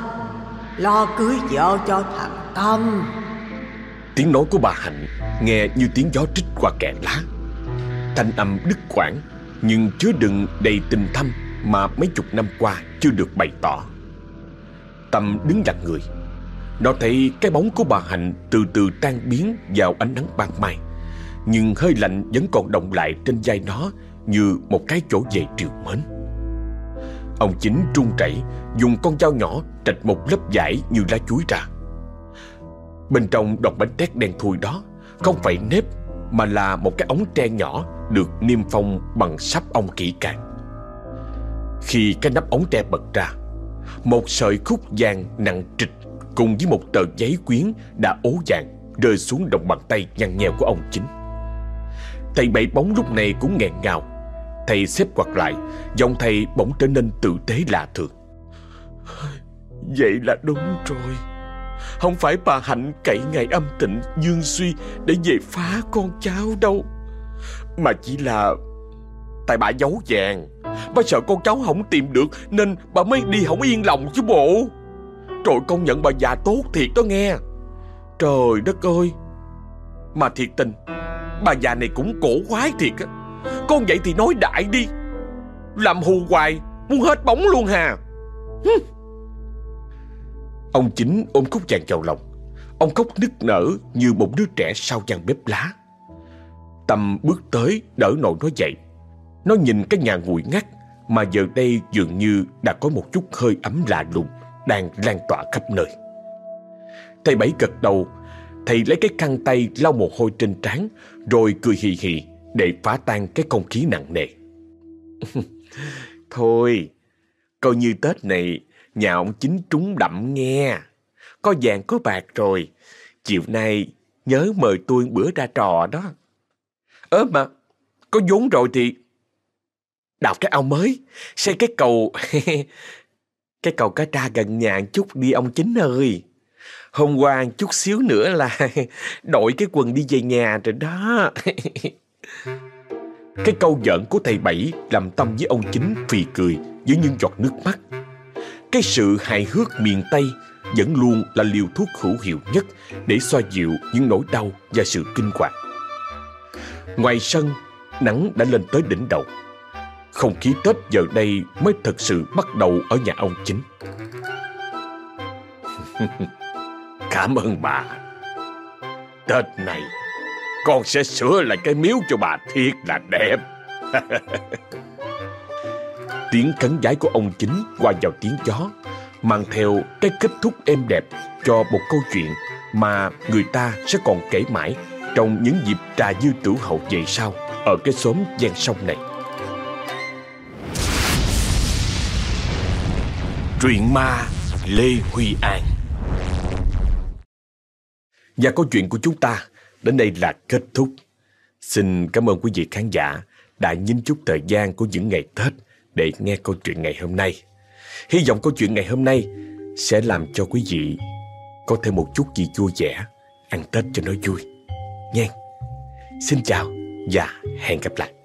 lo cưới vợ cho thằng Tâm. Tiếng nói của bà Hạnh nghe như tiếng gió trích qua kẽ lá. Thanh âm đứt quãng, nhưng chứa đựng đầy tình thâm mà mấy chục năm qua chưa được bày tỏ. Tâm đứng lặng người. Nó thấy cái bóng của bà Hạnh từ từ tan biến vào ánh nắng ban mai. Nhưng hơi lạnh vẫn còn động lại trên vai nó như một cái chỗ về triều mến. Ông chính trung chảy dùng con dao nhỏ trạch một lớp vải như lá chuối ra. Bên trong đòn bánh tét đen thui đó không phải nếp mà là một cái ống tre nhỏ được niêm phong bằng sáp ong kỹ càng. Khi cái nắp ống tre bật ra, một sợi khúc vàng nặng trịch cùng với một tờ giấy quyến đã ố vàng rơi xuống đồng bàn tay nhăn nhèo của ông chính. Thầy bảy bóng lúc này cũng nghẹn ngào. Thầy xếp quạt lại, giọng thầy bỗng trở nên tự tế lạ thường. Vậy là đúng rồi. Không phải bà Hạnh cậy ngày âm tịnh Dương Suy để về phá con cháu đâu. Mà chỉ là tại bà giấu vàng. Bà sợ con cháu không tìm được nên bà mới đi không yên lòng chứ bộ. trời công nhận bà già tốt thiệt đó nghe. Trời đất ơi. Mà thiệt tình, bà già này cũng cổ quái thiệt á. Con vậy thì nói đại đi. Làm hù hoài, muốn hết bóng luôn hà. Hừm. Ông chính ôm cúc chàng vào lòng Ông khóc nức nở như một đứa trẻ sau gian bếp lá Tâm bước tới đỡ nội nó dậy Nó nhìn cái nhà nguội ngắt Mà giờ đây dường như đã có một chút hơi ấm lạ lùng Đang lan tỏa khắp nơi Thầy Bảy gật đầu Thầy lấy cái khăn tay lau mồ hôi trên trán Rồi cười hì hì để phá tan cái không khí nặng nề Thôi Coi như Tết này Nhà ông chính trúng đậm nghe. Có vàng có bạc rồi. Chiều nay nhớ mời tôi bữa ra trò đó. Ơ mà, có vốn rồi thì đào cái ao mới, xây cái cầu... cái cầu cá tra gần nhà chút đi ông chính ơi. Hôm qua chút xíu nữa là đội cái quần đi về nhà rồi đó cái câu giỡn của thầy Bảy làm tâm với ông chính phì cười với những giọt nước mắt. Cái sự hài hước miền Tây vẫn luôn là liều thuốc hữu hiệu nhất để xoa dịu những nỗi đau và sự kinh hoàng. Ngoài sân, nắng đã lên tới đỉnh đầu. Không khí Tết giờ đây mới thật sự bắt đầu ở nhà ông chính. Cảm ơn bà. Tết này, con sẽ sửa lại cái miếu cho bà thiệt là đẹp. Tiếng cắn giái của ông chính qua vào tiếng chó, Mang theo cái kết thúc êm đẹp cho một câu chuyện Mà người ta sẽ còn kể mãi Trong những dịp trà dư tử hậu về sau Ở cái xóm gian sông này Truyện ma Lê Huy An Và câu chuyện của chúng ta đến đây là kết thúc. Xin cảm ơn quý vị khán giả đã nhìn chút thời gian của những ngày Tết để nghe câu chuyện ngày hôm nay. Hy vọng câu chuyện ngày hôm nay sẽ làm cho quý vị có thêm một chút gì vui vẻ, ăn Tết cho nó vui. Nha. Xin chào và hẹn gặp lại.